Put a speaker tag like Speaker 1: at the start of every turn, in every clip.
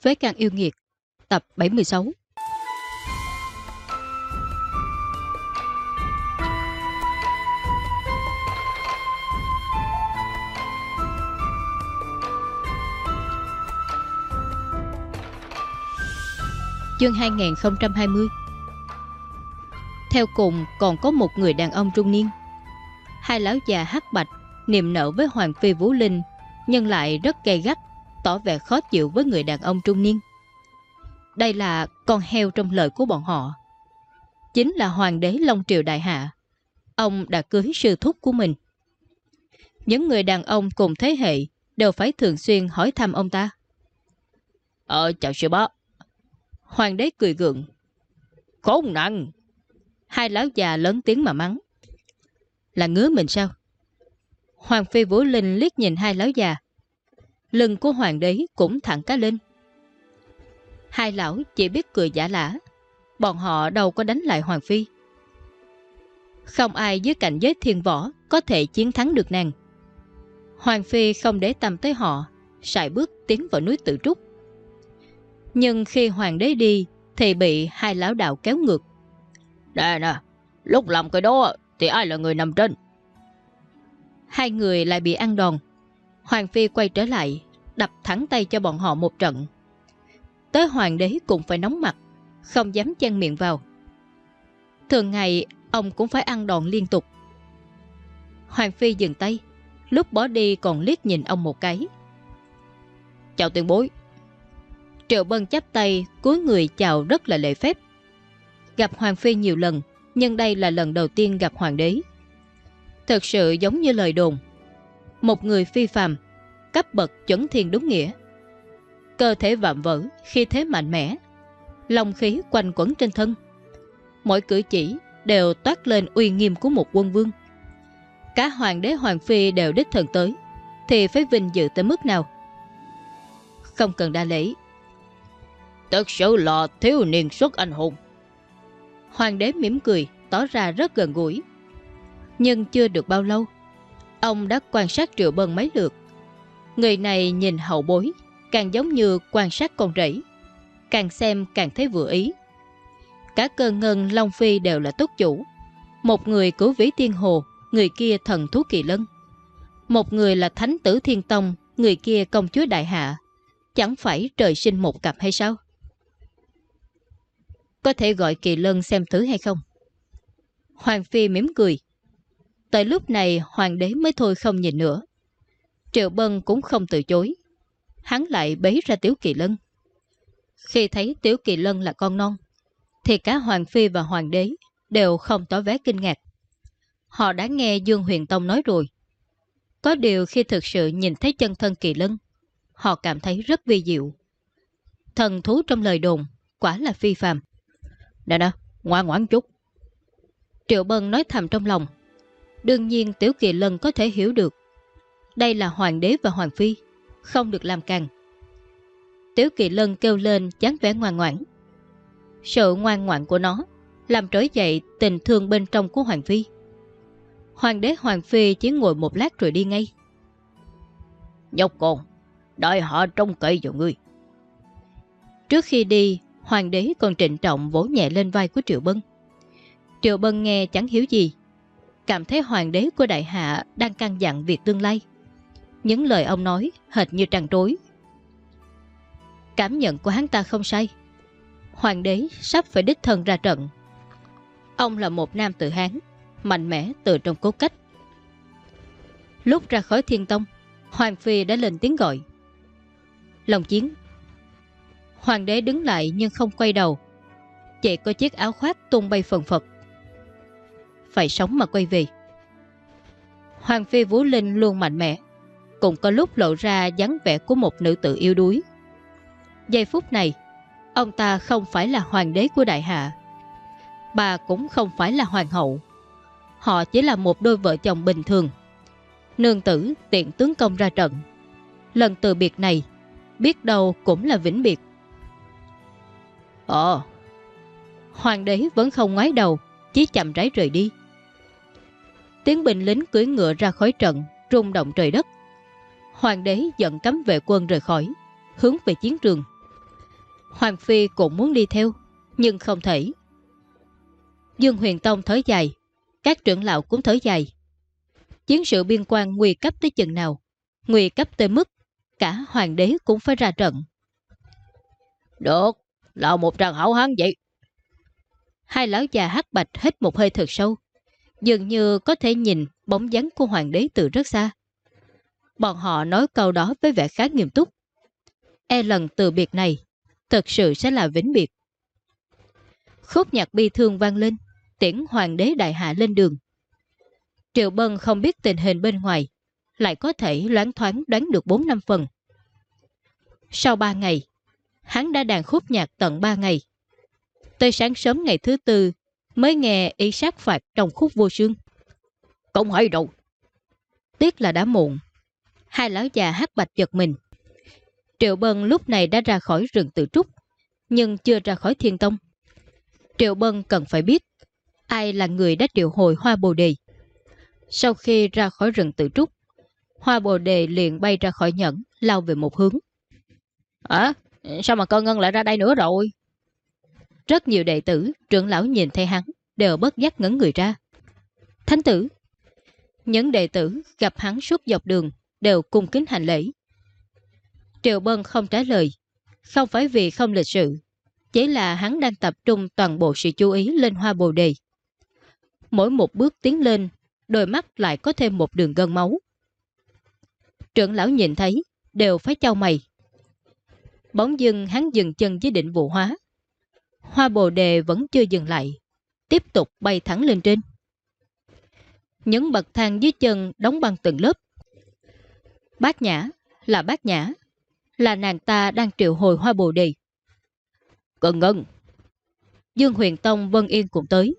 Speaker 1: Phế can yêu nghiệt, Tập 76 Chương 2020 Theo cùng, còn có một người đàn ông trung niên. Hai lão già hắc bạch Niềm nợ với Hoàng Phi Vũ Linh, Nhưng lại rất gay gắt. Tỏ vẻ khó chịu với người đàn ông trung niên Đây là con heo trong lời của bọn họ Chính là Hoàng đế Long Triều Đại Hạ Ông đã cưới sư thúc của mình Những người đàn ông cùng thế hệ Đều phải thường xuyên hỏi thăm ông ta
Speaker 2: Ờ chào sư bá
Speaker 1: Hoàng đế cười gượng.
Speaker 2: Khốn nạn!
Speaker 1: Hai lão già lớn tiếng mà mắng. Là ngứa mình sao? Hoàng phi Vũ Linh liếc nhìn hai lão già. Lưng của hoàng đế cũng thẳng cá lên. Hai lão chỉ biết cười giả lả. Bọn họ đâu có đánh lại hoàng phi. Không ai dưới cảnh giới thiên võ có thể chiến thắng được nàng. Hoàng phi không để tâm tới họ, sải bước tiến vào núi tự trúc. Nhưng khi hoàng đế đi Thì bị hai lão đạo kéo ngược
Speaker 2: Nè nè Lúc làm cái đó thì ai là người nằm trên
Speaker 1: Hai người lại bị ăn đòn Hoàng Phi quay trở lại Đập thẳng tay cho bọn họ một trận Tới hoàng đế cũng phải nóng mặt Không dám chen miệng vào Thường ngày Ông cũng phải ăn đòn liên tục Hoàng Phi dừng tay Lúc bỏ đi còn liếc nhìn ông một cái
Speaker 2: Chào tuyên bối
Speaker 1: Triệu Bân chắp tay, cúi người chào rất là lễ phép. Gặp Hoàng Phi nhiều lần, nhưng đây là lần đầu tiên gặp Hoàng đế. Thật sự giống như lời đồn. Một người phi phàm, cấp bậc chuẩn thiên đúng nghĩa. Cơ thể vạm vỡ, khi thế mạnh mẽ. Lòng khí quanh quẩn trên thân. Mỗi cử chỉ đều toát lên uy nghiêm của một quân vương. Cả Hoàng đế Hoàng Phi đều đích thần tới, thì phải vinh dự tới mức nào? Không cần đa lễ,
Speaker 2: Thật sự là thiếu niên xuất anh hùng.
Speaker 1: Hoàng đế mỉm cười, tỏ ra rất gần gũi. Nhưng chưa được bao lâu, ông đã quan sát Triệu Bân mấy lượt. Người này nhìn hậu bối, càng giống như quan sát con rẫy. Càng xem càng thấy vừa ý. Cả cơ ngân Long Phi đều là tốt chủ. Một người cứu vĩ tiên hồ, người kia thần thú kỳ lân. Một người là thánh tử thiên tông, người kia công chúa đại hạ. Chẳng phải trời sinh một cặp hay sao? Có thể gọi Kỳ Lân xem thứ hay không? Hoàng Phi mỉm cười. Tới lúc này hoàng đế mới thôi không nhìn nữa. Triệu Bân cũng không từ chối. Hắn lại bấy ra Tiếu Kỳ Lân. Khi thấy Tiếu Kỳ Lân là con non, thì cả Hoàng Phi và Hoàng đế đều không tỏ vẻ kinh ngạc. Họ đã nghe Dương Huyền Tông nói rồi. Có điều khi thực sự nhìn thấy chân thân Kỳ Lân, họ cảm thấy rất vi diệu. Thần thú trong lời đồn quả là phi phàm.
Speaker 2: Nè nè, ngoan ngoãn chút.
Speaker 1: Triệu Bân nói thầm trong lòng. Đương nhiên Tiểu Kỳ Lân có thể hiểu được. Đây là Hoàng đế và Hoàng Phi, không được làm càng. Tiểu Kỳ Lân kêu lên chán vẻ ngoan ngoãn. Sự ngoan ngoãn của nó làm trỗi dậy tình thương bên trong của Hoàng Phi. Hoàng đế Hoàng Phi chỉ ngồi một lát rồi đi ngay.
Speaker 2: Nhóc con, đợi họ trông cậy vào ngươi.
Speaker 1: Trước khi đi, Hoàng đế còn trịnh trọng vỗ nhẹ lên vai của Triệu Bân. Triệu Bân nghe chẳng hiểu gì. Cảm thấy hoàng đế của đại hạ đang căn dặn việc tương lai. Những lời ông nói hệt như trăng trối. Cảm nhận của hắn ta không sai. Hoàng đế sắp phải đích thân ra trận. Ông là một nam tự hán, mạnh mẽ từ trong cố cách. Lúc ra khỏi thiên tông, Hoàng Phi đã lên tiếng gọi. Lòng chiến Hoàng đế đứng lại nhưng không quay đầu Chỉ có chiếc áo khoác tung bay phần phật Phải sống mà quay về Hoàng phi Vũ Linh luôn mạnh mẽ cũng có lúc lộ ra dáng vẻ của một nữ tử yêu đuối Giây phút này Ông ta không phải là hoàng đế của đại hạ Bà cũng không phải là hoàng hậu Họ chỉ là một đôi vợ chồng bình thường Nương tử tiện tướng công ra trận Lần từ biệt này Biết đâu cũng là vĩnh biệt
Speaker 2: Ờ.
Speaker 1: Hoàng đế vẫn không ngoái đầu, chỉ chậm rãi rời đi. Tiếng binh lính cưỡi ngựa ra khỏi trận, rung động trời đất. Hoàng đế giận cấm vệ quân rời khỏi, hướng về chiến trường. Hoàng Phi cũng muốn đi theo, nhưng không thể. Dương Huyền Tông thở dài, các trưởng lão cũng thở dài. Chiến sự biên quan nguy cấp tới chừng nào, nguy cấp tới mức cả hoàng đế cũng phải ra trận.
Speaker 2: Được, là một tràng hảo hán vậy.
Speaker 1: Hai lão già hắc bạch hết một hơi thật sâu, dường như có thể nhìn bóng dáng của hoàng đế từ rất xa. Bọn họ nói câu đó với vẻ khá nghiêm túc. E lần từ biệt này, thật sự sẽ là vĩnh biệt. Khúc nhạc bi thương vang lên, tiễn hoàng đế đại hạ lên đường. Triệu Bân không biết tình hình bên ngoài, lại có thể loáng thoáng đoán được 4 năm phần. Sau 3 ngày, hắn đã đàn khúc nhạc tận 3 ngày. Tới sáng sớm ngày thứ tư mới nghe ý sát phạt trong khúc vô sương.
Speaker 2: Không hay đâu.
Speaker 1: Tiếc là đã muộn. Hai lão già hát bạch giật mình. Triệu Bân lúc này đã ra khỏi rừng tự trúc, nhưng chưa ra khỏi thiên tông. Triệu Bân cần phải biết ai là người đã triệu hồi hoa bồ đề. Sau khi ra khỏi rừng tự trúc, hoa bồ đề liền bay ra khỏi nhẫn, lao về một hướng.
Speaker 2: À, sao mà cơ ngân lại ra đây nữa rồi?
Speaker 1: Rất nhiều đệ tử, trưởng lão nhìn thấy hắn, đều bất giác ngấn người ra. Thánh tử! Những đệ tử gặp hắn suốt dọc đường, đều cung kính hành lễ. Triệu Bân không trả lời, không phải vì không lịch sự, chỉ là hắn đang tập trung toàn bộ sự chú ý lên hoa bồ đề. Mỗi một bước tiến lên, đôi mắt lại có thêm một đường gân máu. Trưởng lão nhìn thấy, đều phải trao mày. Bóng dưng hắn dừng chân với định vụ hóa. Hoa bồ đề vẫn chưa dừng lại, tiếp tục bay thẳng lên trên. Những bậc thang dưới chân đóng băng từng lớp. Bác nhã, là bác nhã, là nàng ta đang triệu hồi hoa bồ đề.
Speaker 2: Cần ngân.
Speaker 1: Dương Huyền Tông Vân Yên cũng tới.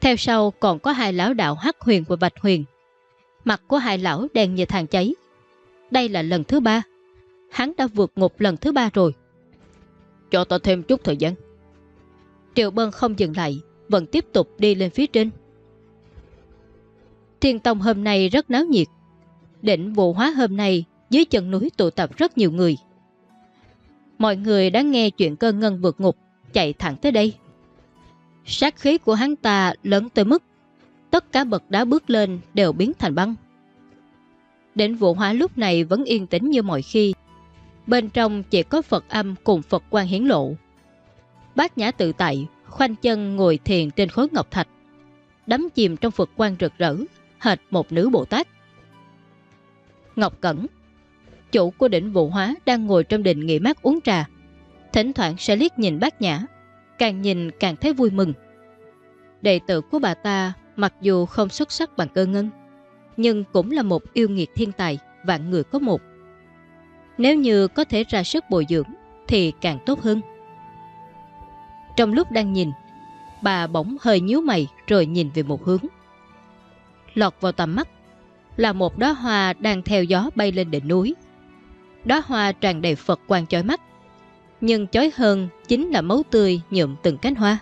Speaker 1: Theo sau còn có hai lão đạo Hắc Huyền và Bạch Huyền. Mặt của hai lão đèn như than cháy. Đây là lần thứ ba. Hắn đã vượt ngục lần thứ ba rồi.
Speaker 2: Cho ta thêm chút thời gian.
Speaker 1: Triệu Bân không dừng lại, vẫn tiếp tục đi lên phía trên. Thiên Tông hôm nay rất náo nhiệt. Định vụ hóa hôm nay dưới chân núi tụ tập rất nhiều người. Mọi người đã nghe chuyện cơ ngân vượt ngục, chạy thẳng tới đây. Sát khí của hắn ta lớn tới mức tất cả bậc đá bước lên đều biến thành băng. đỉnh vụ hóa lúc này vẫn yên tĩnh như mọi khi. Bên trong chỉ có Phật âm cùng Phật quan hiến lộ. Bác nhã tự tại, khoanh chân ngồi thiền trên khối ngọc thạch. Đắm chìm trong Phật quan rực rỡ, hệt một nữ Bồ Tát. Ngọc Cẩn Chủ của đỉnh vụ hóa đang ngồi trong đình nghỉ mát uống trà. Thỉnh thoảng sẽ liếc nhìn bác nhã, càng nhìn càng thấy vui mừng. Đệ tử của bà ta mặc dù không xuất sắc bằng cơ ngân, nhưng cũng là một yêu nghiệt thiên tài, vạn người có một. Nếu như có thể ra sức bồi dưỡng thì càng tốt hơn. Trong lúc đang nhìn, bà bỗng hơi nhíu mày rồi nhìn về một hướng. Lọt vào tầm mắt là một đóa hoa đang theo gió bay lên đỉnh núi. Đóa hoa tràn đầy Phật quang chói mắt, nhưng chói hơn chính là máu tươi nhuộm từng cánh hoa.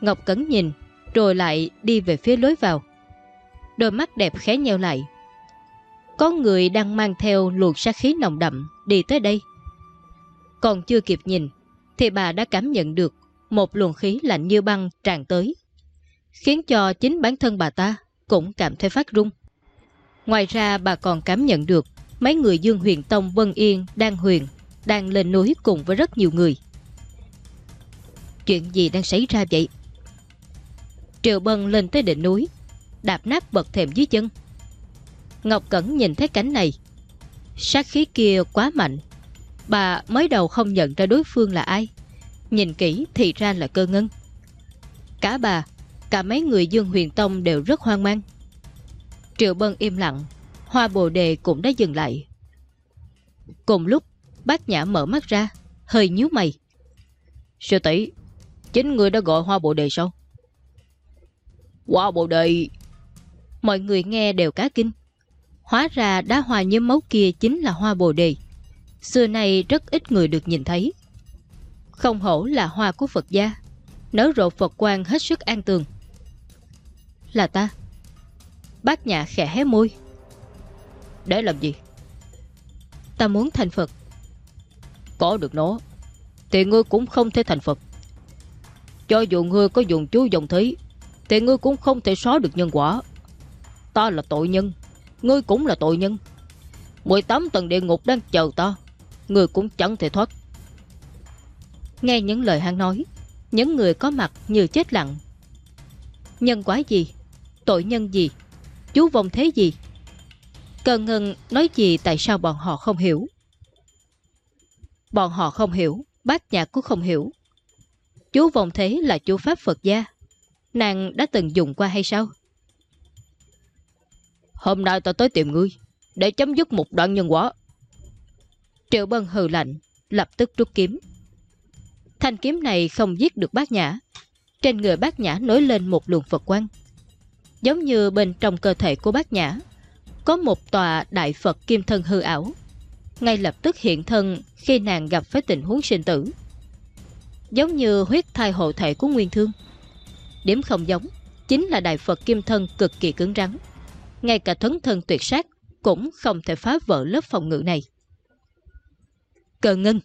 Speaker 1: Ngọc cẩn nhìn, rồi lại đi về phía lối vào. Đôi mắt đẹp khẽ nheo lại. Có người đang mang theo luồng sát khí nồng đậm đi tới đây. Còn chưa kịp nhìn, thì bà đã cảm nhận được một luồng khí lạnh như băng tràn tới, khiến cho chính bản thân bà ta cũng cảm thấy phát rung. Ngoài ra bà còn cảm nhận được mấy người Dương Huyền Tông Vân Yên đang huyền, đang lên núi cùng với rất nhiều người. Chuyện gì đang xảy ra vậy? Triệu Bân lên tới đỉnh núi, đạp nát bậc thềm dưới chân. Ngọc Cẩn nhìn thấy cảnh này. Sát khí kia quá mạnh. Bà mới đầu không nhận ra đối phương là ai. Nhìn kỹ thì ra là cơ ngân. Cả bà, cả mấy người Dương Huyền Tông đều rất hoang mang. Triệu Bân im lặng, hoa bồ đề cũng đã dừng lại. Cùng lúc, bác nhã mở mắt ra, hơi nhíu mày.
Speaker 2: Sư tỷ chính người đã gọi hoa bồ đề sao? Hoa bồ đề...
Speaker 1: Mọi người nghe đều cá kinh. Hóa ra đá hoa nhóm máu kia chính là hoa bồ đề. Xưa nay rất ít người được nhìn thấy. Không hổ là hoa của Phật gia, nở rộ Phật quang hết sức an tường. Là ta. Bác nhà khẽ hé môi.
Speaker 2: Để làm gì?
Speaker 1: Ta muốn thành Phật.
Speaker 2: Có được nó, Thì ngươi cũng không thể thành Phật. Cho dù ngươi có dùng chú dòng thí Thì ngươi cũng không thể xóa được nhân quả. Ta là tội nhân Ngươi cũng là tội nhân. 18 tầng địa ngục đang chờ ta Ngươi cũng chẳng thể thoát.
Speaker 1: Nghe những lời hắn nói Những người có mặt như chết lặng. Nhân quả gì? Tội nhân gì? Chú vong thế gì? Cần ngân nói gì tại sao bọn họ không hiểu? Bọn họ không hiểu Bác nhạc cũng không hiểu. Chú vong thế là chú Pháp Phật gia. Nàng đã từng dùng qua hay sao?
Speaker 2: Hôm nay tôi tới tìm ngươi, Để chấm dứt một đoạn nhân quả.
Speaker 1: Triệu Bân hừ lạnh, Lập tức rút kiếm. Thanh kiếm này không giết được bác nhã. Trên người bác nhã nổi lên một luồng Phật quang. Giống như bên trong cơ thể của bác nhã. Có một tòa đại Phật kim thân hư ảo. Ngay lập tức hiện thân Khi nàng gặp phải tình huống sinh tử. Giống như huyết thai hộ thể của Nguyên Thương. Điểm không giống, Chính là đại Phật kim thân cực kỳ cứng rắn. Ngay cả thấn thân tuyệt sát Cũng không thể phá vỡ lớp phòng ngự này. Cờ ngân.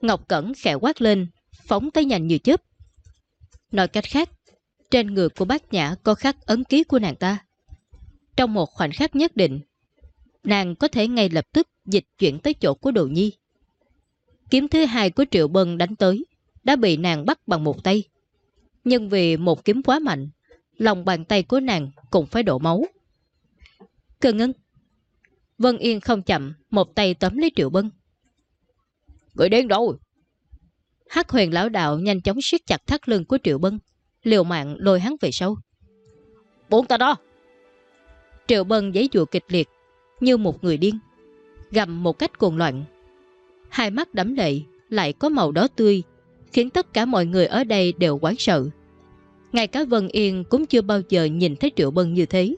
Speaker 1: Ngọc Cẩn khẽ quát lên, Phóng tới nhanh như chớp. Nói cách khác trên người của bác nhã có khắc ấn ký của nàng ta. Trong một khoảnh khắc nhất định, Nàng có thể ngay lập tức Dịch chuyển tới chỗ của đồ nhi. Kiếm thứ hai của Triệu Bân đánh tới, Đã bị nàng bắt bằng một tay. Nhưng vì một kiếm quá mạnh, Lòng bàn tay của nàng cũng phải đổ máu. Cơ ngân Vân Yên không chậm, Một tay tóm lấy Triệu Bân.
Speaker 2: Người đến rồi.
Speaker 1: Hắc huyền lão đạo nhanh chóng siết chặt thắt lưng của Triệu Bân. Liều mạng lôi hắn về sau.
Speaker 2: Buông ta đó.
Speaker 1: Triệu Bân giấy dụa kịch liệt, Như một người điên, Gầm một cách cuồng loạn. Hai mắt đắm lệ, Lại có màu đỏ tươi, Khiến tất cả mọi người ở đây đều quán sợ. Ngay cả Vân Yên cũng chưa bao giờ nhìn thấy Triệu Bân như thế.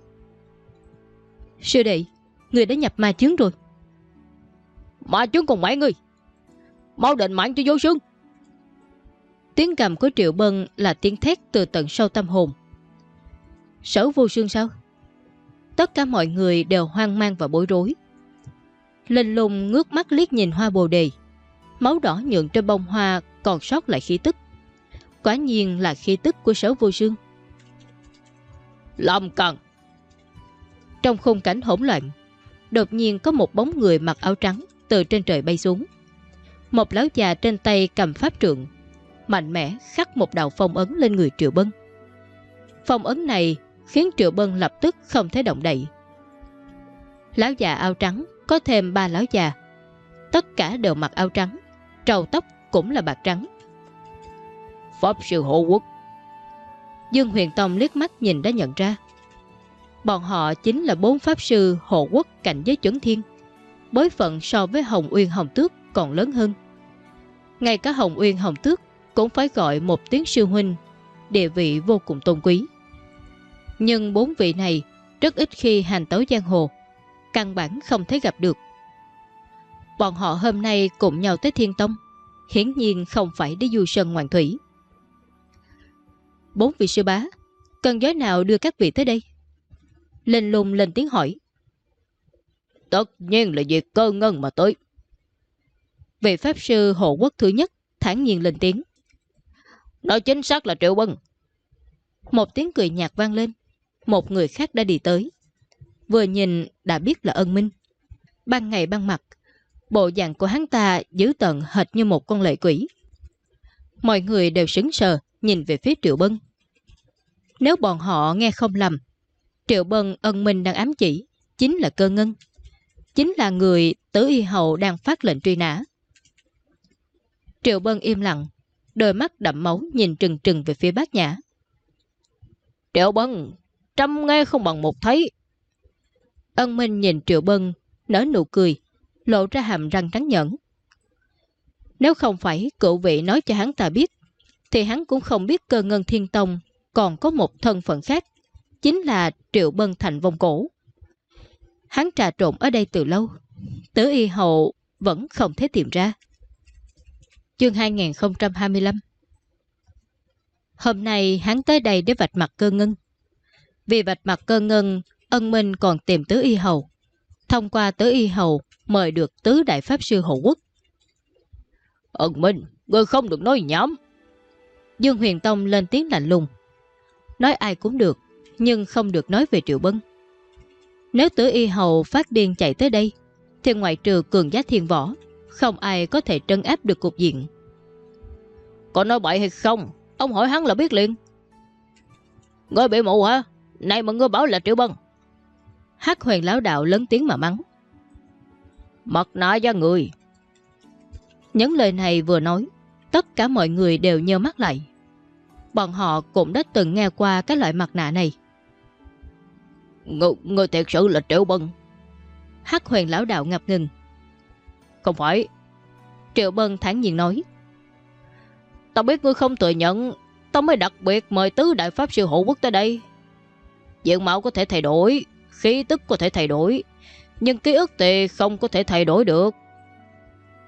Speaker 1: Sư đệ, Người đã nhập ma chướng rồi.
Speaker 2: Ma chướng còn mấy người. Mau định mạng cho vô sương.
Speaker 1: Tiếng gầm của Triệu Bân là tiếng thét từ tận sâu tâm hồn. Sở vô xương sao? Tất cả mọi người đều hoang mang và bối rối. Linh lùng ngước mắt liếc nhìn hoa bồ đề. Máu đỏ nhuận trên bông hoa còn sót lại khí tức. Quả nhiên là khí tức của sở vô xương
Speaker 2: Lòng cần.
Speaker 1: Trong khung cảnh hỗn loạn, Đột nhiên có một bóng người mặc áo trắng Từ trên trời bay xuống. Một lão già trên tay cầm pháp trượng Mạnh mẽ khắc một đạo phong ấn lên người Triệu Bân. Phong ấn này khiến Triệu Bân lập tức không thể động đậy. Lão già áo trắng có thêm ba lão già. Tất cả đều mặc áo trắng Trầu tóc cũng là bạc trắng.
Speaker 2: Pháp sư hộ quốc.
Speaker 1: Dương Huyền Tông liếc mắt nhìn đã nhận ra. Bọn họ chính là bốn pháp sư hộ quốc cạnh giới chuẩn thiên. Bối phận so với Hồng Uyên Hồng Tước còn lớn hơn. Ngay cả Hồng Uyên Hồng Tước cũng phải gọi một tiếng sư huynh, địa vị vô cùng tôn quý. Nhưng bốn vị này rất ít khi hành tấu giang hồ, căn bản không thấy gặp được. Bọn họ hôm nay cùng nhau tới Thiên Tông, hiển nhiên không phải đi du sơn ngoạn thủy. Bốn vị sư bá, cần giới nào đưa các vị tới đây? Linh lùng lên tiếng hỏi.
Speaker 2: Tất nhiên là việc cơ ngân mà tới.
Speaker 1: Vị Pháp Sư Hộ Quốc thứ nhất thản nhiên lên tiếng.
Speaker 2: Nói chính xác là Triệu Bân.
Speaker 1: Một tiếng cười nhạt vang lên. Một người khác đã đi tới. Vừa nhìn đã biết là ân minh. Ban ngày ban mặt, bộ dạng của hắn ta dữ tận hệt như một con lệ quỷ. Mọi người đều sững sờ nhìn về phía Triệu Bân. Nếu bọn họ nghe không lầm, Triệu Bân ân minh đang ám chỉ, chính là cơ ngân. Chính là người tử y hậu đang phát lệnh truy nã. Triệu Bân im lặng, đôi mắt đậm máu nhìn trừng trừng về phía bác nhã.
Speaker 2: Triệu Bân, trăm nghe không bằng một thấy.
Speaker 1: Ân Minh nhìn Triệu Bân, nở nụ cười, lộ ra hàm răng trắng nhẫn. Nếu không phải cựu vị nói cho hắn ta biết, thì hắn cũng không biết cơ ngân thiên tông còn có một thân phận khác, chính là Triệu Bân thành vong cổ. Hắn trà trộn ở đây từ lâu, tử y hậu vẫn không thể tìm ra. Chương 2025 Hôm nay hắn tới đây để vạch mặt cơ ngân. Vì vạch mặt cơ ngân, ân minh còn tìm tứ y hầu. Thông qua tứ y hầu, mời được tứ đại pháp sư hộ quốc.
Speaker 2: Ân Minh, ngươi không được nói nhảm.
Speaker 1: Dương Huyền Tông lên tiếng lạnh lùng. Nói ai cũng được, nhưng không được nói về Triệu Bân. Nếu tử y hầu phát điên chạy tới đây, thì ngoại trừ cường giá thiên võ, không ai có thể trấn áp được cục diện.
Speaker 2: Có nói bậy hay không? Ông hỏi hắn là biết liền. Ngươi bị mụ hả? Này mà ngươi bảo là Triệu Bân.
Speaker 1: Hắc huyền lão đạo lớn tiếng mà mắng.
Speaker 2: Mặt nạ ra người.
Speaker 1: Những lời này vừa nói, tất cả mọi người đều nhớ mắt lại. Bọn họ cũng đã từng nghe qua cái loại mặt nạ này.
Speaker 2: Người, người thiệt sự là Triệu Bân.
Speaker 1: Hắc huyền lão đạo ngập ngừng.
Speaker 2: Không phải.
Speaker 1: Triệu Bân thản nhiên nói.
Speaker 2: Tao biết ngươi không thừa nhận, tao mới đặc biệt mời tứ đại pháp sư hộ quốc tới đây. Diện mạo có thể thay đổi, khí tức có thể thay đổi, nhưng ký ức thì không có thể thay đổi được.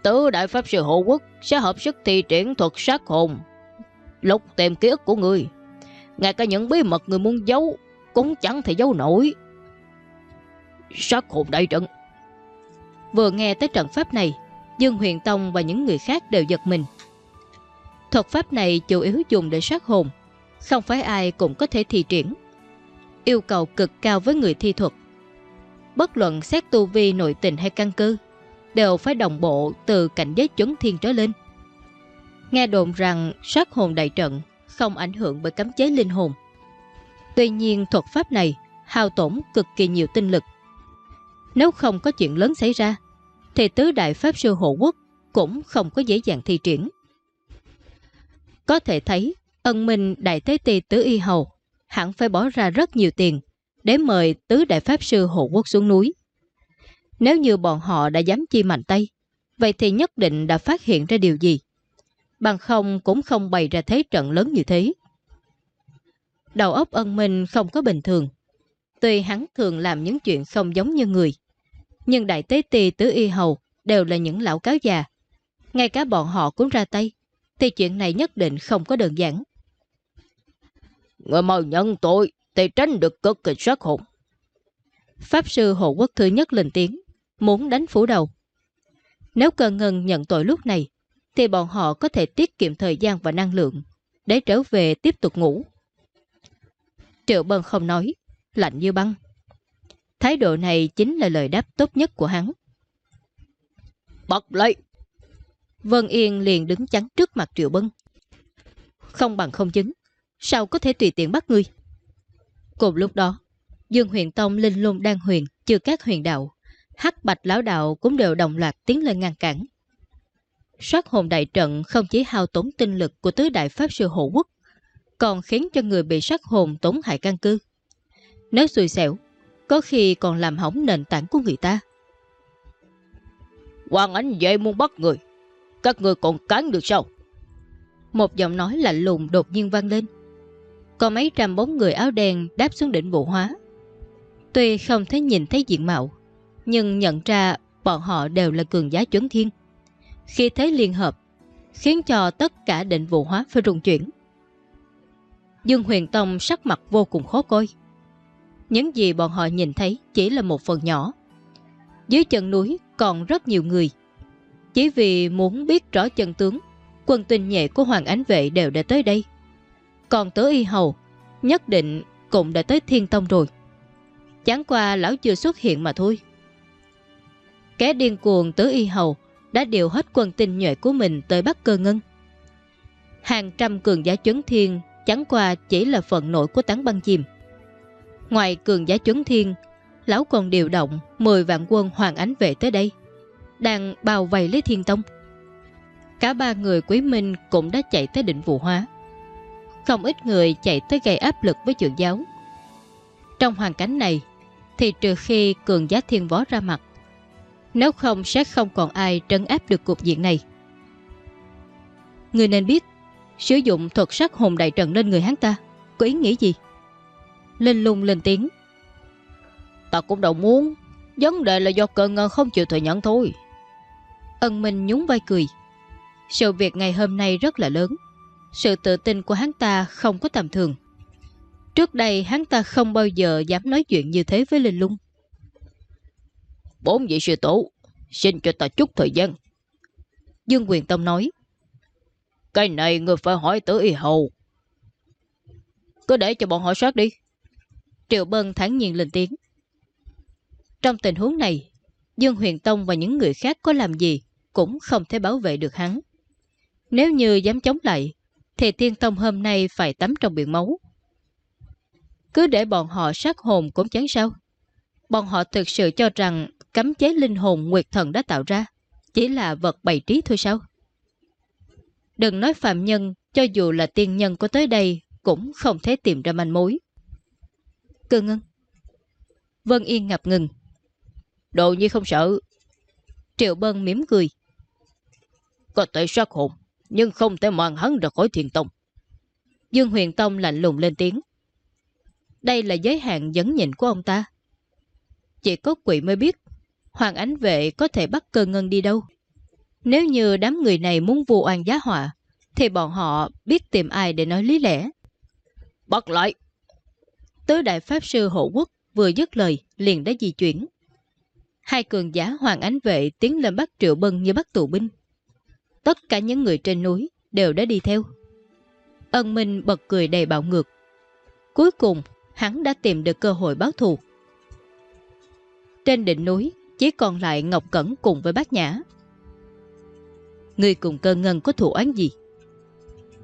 Speaker 2: Tứ đại pháp sư hộ quốc sẽ hợp sức thi triển thuật sát hồn, lục tìm ký ức của người. Ngay cả những bí mật người muốn giấu cũng chẳng thể giấu nổi. Sát hồn đại trận
Speaker 1: Vừa nghe tới trận pháp này, Dương Huyền Tông và những người khác đều giật mình. Thuật pháp này chủ yếu dùng để sát hồn, không phải ai cũng có thể thi triển. Yêu cầu cực cao với người thi thuật. Bất luận xét tu vi nội tình hay căn cư, đều phải đồng bộ từ cảnh giới chấn thiên trở lên. Nghe đồn rằng sát hồn đại trận không ảnh hưởng bởi cấm chế linh hồn. Tuy nhiên thuật pháp này hao tổn cực kỳ nhiều tinh lực. Nếu không có chuyện lớn xảy ra, thì tứ đại pháp sư hộ quốc cũng không có dễ dàng thi triển. Có thể thấy, ân minh đại tế ti tứ y hầu hẳn phải bỏ ra rất nhiều tiền để mời tứ đại pháp sư hộ quốc xuống núi. Nếu như bọn họ đã dám chi mạnh tay, vậy thì nhất định đã phát hiện ra điều gì. Bằng không cũng không bày ra thế trận lớn như thế. Đầu óc ân minh không có bình thường. Tuy hắn thường làm những chuyện không giống như người, nhưng đại tế ti tứ y hầu đều là những lão cáo già. Ngay cả bọn họ cũng ra tay, thì chuyện này nhất định không có đơn giản.
Speaker 2: Người mau nhận tội, thì tránh được cực kỳ sát hồn.
Speaker 1: Pháp sư hộ quốc thứ nhất lên tiếng, muốn đánh phủ đầu. Nếu cần ngân nhận tội lúc này, thì bọn họ có thể tiết kiệm thời gian và năng lượng để trở về tiếp tục ngủ. Triệu Bân không nói, lạnh như băng. Thái độ này chính là lời đáp tốt nhất của hắn.
Speaker 2: Bắt lấy!
Speaker 1: Vân Yên liền đứng chắn trước mặt Triệu Bân. Không bằng không chứng, sao có thể tùy tiện bắt ngươi? Cùng lúc đó, Dương Huyền Tông, Linh Lung Đan Huyền, chưa các huyền đạo, hắc bạch lão đạo cũng đều đồng loạt tiến lên ngăn cản. Sát hồn đại trận không chỉ hao tốn tinh lực của tứ đại pháp sư hộ quốc, còn khiến cho người bị sát hồn tổn hại căn cư. Nếu xui xẻo, có khi còn làm hỏng nền tảng của người ta.
Speaker 2: Hoàng Ánh dậy muốn bắt người, các người còn cán được sao?
Speaker 1: Một giọng nói lạnh lùng đột nhiên vang lên. Có mấy trăm bóng người áo đen đáp xuống đỉnh bộ hóa. Tuy không thấy nhìn thấy diện mạo, nhưng nhận ra bọn họ đều là cường giá chuẩn thiên. Khi thế liên hợp, khiến cho tất cả định vụ hóa phải rung chuyển. Dương Huyền Tông sắc mặt vô cùng khó coi. Những gì bọn họ nhìn thấy chỉ là một phần nhỏ. Dưới chân núi còn rất nhiều người. Chỉ vì muốn biết rõ chân tướng, quân tinh nhẹ của Hoàng Ánh Vệ đều đã tới đây. Còn tớ y hầu, nhất định cũng đã tới thiên tông rồi. Chẳng qua lão chưa xuất hiện mà thôi. Kẻ điên cuồng tứ y hầu đã điều hết quân tinh nhuệ của mình tới Bắc Cơ Ngân. Hàng trăm cường giá chấn thiên chẳng qua chỉ là phần nổi của tán băng chìm. Ngoài cường giá chấn thiên, lão còn điều động 10 vạn quân hoàng ánh vệ tới đây, đang bao vây lấy thiên tông. Cả ba người quý minh cũng đã chạy tới định vụ hóa. Không ít người chạy tới gây áp lực với trưởng giáo. Trong hoàn cảnh này, thì trừ khi cường giá thiên võ ra mặt, nếu không sẽ không còn ai trấn áp được cuộc diện này. Người nên biết, sử dụng thuật sát hồn đại trận lên người hắn ta, có ý nghĩa gì? Linh lung lên tiếng.
Speaker 2: Ta cũng đâu muốn, vấn đề là do cờ ngờ không chịu thừa nhận thôi.
Speaker 1: Ân Minh nhún vai cười. Sự việc ngày hôm nay rất là lớn. Sự tự tin của hắn ta không có tầm thường. Trước đây hắn ta không bao giờ dám nói chuyện như thế với Linh Lung.
Speaker 2: Bốn vị sư tổ, xin cho ta chút thời gian.
Speaker 1: Dương Quyền Tông nói.
Speaker 2: Cái này người phải hỏi tử y hầu. Cứ để cho bọn họ soát đi.
Speaker 1: Triệu Bân thẳng nhiên lên tiếng. Trong tình huống này, Dương Huyền Tông và những người khác có làm gì cũng không thể bảo vệ được hắn. Nếu như dám chống lại, thì Tiên Tông hôm nay phải tắm trong biển máu. Cứ để bọn họ sát hồn cũng chẳng sao. Bọn họ thực sự cho rằng cấm chế linh hồn Nguyệt Thần đã tạo ra chỉ là vật bày trí thôi sao? Đừng nói phạm nhân, cho dù là tiên nhân có tới đây cũng không thể tìm ra manh mối. Cơ ngân. Vân Yên ngập ngừng.
Speaker 2: Đồ như không sợ.
Speaker 1: Triệu Bân mỉm cười.
Speaker 2: Có thể sát hồn, nhưng không thể mang hắn ra khỏi thiền tông.
Speaker 1: Dương Huyền Tông lạnh lùng lên tiếng. Đây là giới hạn dẫn nhịn của ông ta. Chỉ có quỷ mới biết Hoàng Ánh Vệ có thể bắt cơ ngân đi đâu. Nếu như đám người này muốn vu oan giá họa, thì bọn họ biết tìm ai để nói lý lẽ.
Speaker 2: Bắt lại!
Speaker 1: Tứ đại pháp sư hộ quốc vừa dứt lời liền đã di chuyển. Hai cường giả Hoàng Ánh Vệ tiến lên bắt Triệu Bân như bắt tù binh. Tất cả những người trên núi đều đã đi theo. Ân Minh bật cười đầy bạo ngược. Cuối cùng, hắn đã tìm được cơ hội báo thù. Trên đỉnh núi, chỉ còn lại Ngọc Cẩn cùng với bác Nhã. Người cùng cơ ngân có thủ án gì?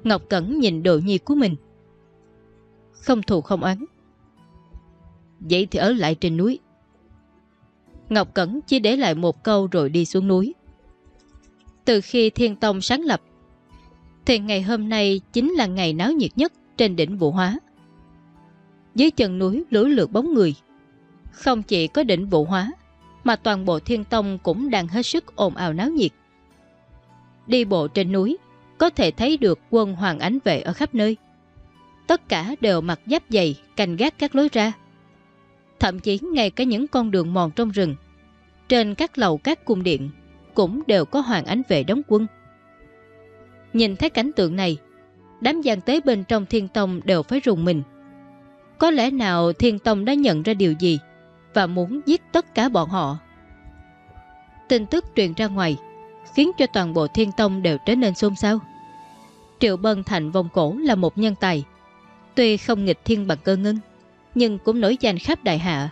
Speaker 1: Ngọc Cẩn nhìn đồ nhi của mình. Không thù không oán. Vậy thì ở lại trên núi. Ngọc Cẩn chỉ để lại một câu rồi đi xuống núi. Từ khi Thiên Tông sáng lập, thì ngày hôm nay chính là ngày náo nhiệt nhất trên đỉnh Vũ Hóa. Dưới chân núi lũ lượt bóng người. Không chỉ có đỉnh Vũ Hóa, mà toàn bộ Thiên Tông cũng đang hết sức ồn ào náo nhiệt. Đi bộ trên núi, có thể thấy được quân hoàng ánh vệ ở khắp nơi. Tất cả đều mặc giáp dày, canh gác các lối ra. Thậm chí ngay cả những con đường mòn trong rừng, trên các lầu các cung điện, cũng đều có hoàng ánh vệ đóng quân. Nhìn thấy cảnh tượng này, đám giang tế bên trong Thiên Tông đều phải rùng mình. Có lẽ nào Thiên Tông đã nhận ra điều gì và muốn giết tất cả bọn họ. Tin tức truyền ra ngoài khiến cho toàn bộ thiên tông đều trở nên xôn xao. Triệu Bân Thành vòng cổ là một nhân tài. Tuy không nghịch thiên bằng cơ ngân, nhưng cũng nổi danh khắp đại hạ.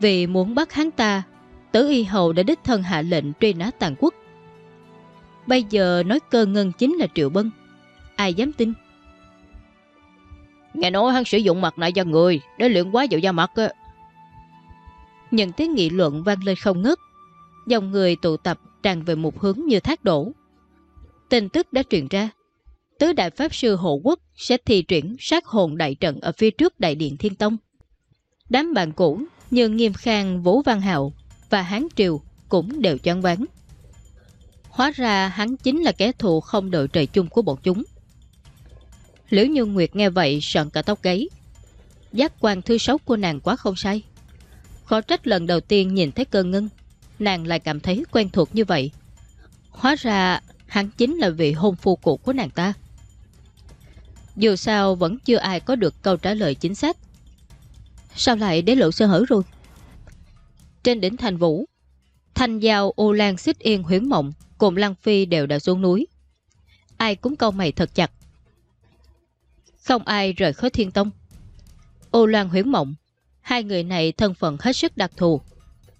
Speaker 1: Vì muốn bắt hắn ta, tử y hầu đã đích thân hạ lệnh truy nã tàn quốc. Bây giờ nói cơ ngân chính là Triệu Bân. Ai dám tin?
Speaker 2: Nghe nói hắn sử dụng mặt nạ cho người để luyện quá dạo da mặt
Speaker 1: những tiếng nghị luận vang lên không ngớt. Dòng người tụ tập tràn về một hướng như thác đổ. Tin tức đã truyền ra. Tứ đại pháp sư hộ quốc sẽ thi triển sát hồn đại trận ở phía trước đại điện Thiên Tông. Đám bạn cũ như Nghiêm Khang, Vũ Văn Hạo và Hán Triều cũng đều choáng váng. Hóa ra hắn chính là kẻ thù không đội trời chung của bọn chúng. Liễu Như Nguyệt nghe vậy sợn cả tóc gáy. Giác quan thứ sáu của nàng quá không sai. Khó trách lần đầu tiên nhìn thấy cơ ngân Nàng lại cảm thấy quen thuộc như vậy Hóa ra hắn chính là vị hôn phu cũ của nàng ta dù sao vẫn chưa ai có được câu trả lời chính xác Sao lại để lộ sơ hở rồi Trên đỉnh thành vũ Thanh Giao, Ô Lan, Xích Yên, Huyến Mộng cùng Lăng Phi đều đã xuống núi. Ai cũng câu mày thật chặt. Không ai rời khỏi thiên tông. Ô Lan Huyến Mộng Hai người này thân phận hết sức đặc thù.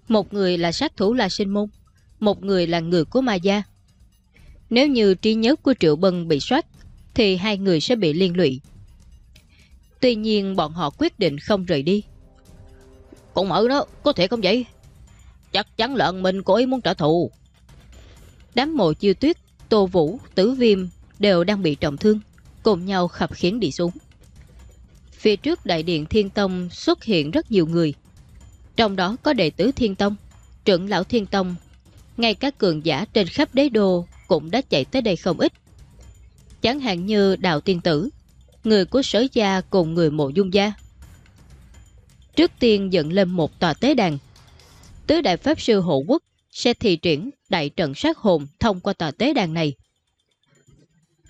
Speaker 1: Một người là sát thủ La Sinh Môn, một người là người của Ma Gia. Nếu như trí nhớ của Triệu Bân bị soát, thì hai người sẽ bị liên lụy. Tuy nhiên bọn họ quyết định không rời đi.
Speaker 2: Cũng ở đó, có thể không vậy? Chắc chắn là mình có ý muốn trả thù.
Speaker 1: Đám mộ chiêu tuyết, tô vũ, tử viêm đều đang bị trọng thương, cùng nhau khập khiến đi xuống. Phía trước đại điện Thiên Tông xuất hiện rất nhiều người. Trong đó có đệ tử Thiên Tông, trưởng lão Thiên Tông, ngay các cường giả trên khắp đế đô cũng đã chạy tới đây không ít. Chẳng hạn như Đạo Tiên Tử, người của sở gia cùng người mộ dung gia. Trước tiên dựng lên một tòa tế đàn. Tứ đại pháp sư hộ quốc sẽ thi triển đại trận sát hồn thông qua tòa tế đàn này.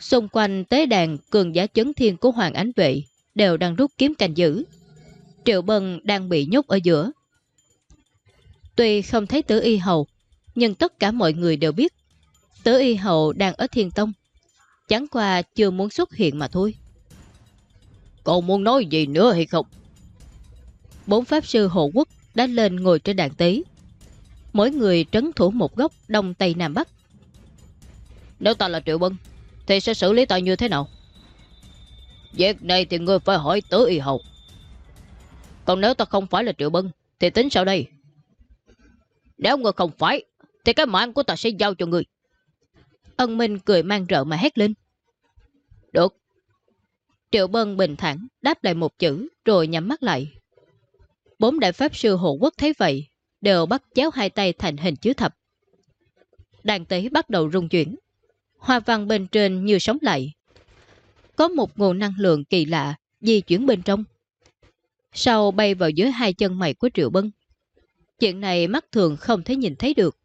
Speaker 1: Xung quanh tế đàn cường giả chấn thiên của Hoàng Ánh Vệ đều đang rút kiếm canh giữ. Triệu Bân đang bị nhốt ở giữa. Tuy không thấy tử y hầu, nhưng tất cả mọi người đều biết tử y hầu đang ở thiên tông. Chẳng qua chưa muốn xuất hiện mà thôi.
Speaker 2: Còn muốn nói gì nữa hay không?
Speaker 1: Bốn pháp sư hộ quốc đã lên ngồi trên đàn tế. Mỗi người trấn thủ một góc đông tây nam bắc.
Speaker 2: Nếu ta là Triệu Bân, thì sẽ xử lý ta như thế nào? Việc này thì ngươi phải hỏi tứ y hầu. Còn nếu ta không phải là Triệu Bân, thì tính sao đây? Nếu ngươi không phải, thì cái mạng của ta sẽ giao cho ngươi.
Speaker 1: Ân Minh cười mang rợ mà hét lên.
Speaker 2: Được.
Speaker 1: Triệu Bân bình thản đáp lại một chữ rồi nhắm mắt lại. Bốn đại pháp sư hộ quốc thấy vậy, đều bắt chéo hai tay thành hình chữ thập. Đàn tế bắt đầu rung chuyển. Hoa văn bên trên như sống lại. Có một nguồn năng lượng kỳ lạ di chuyển bên trong. Sau bay vào dưới hai chân mày của Triệu Bân. Chuyện này mắt thường không thể nhìn thấy được.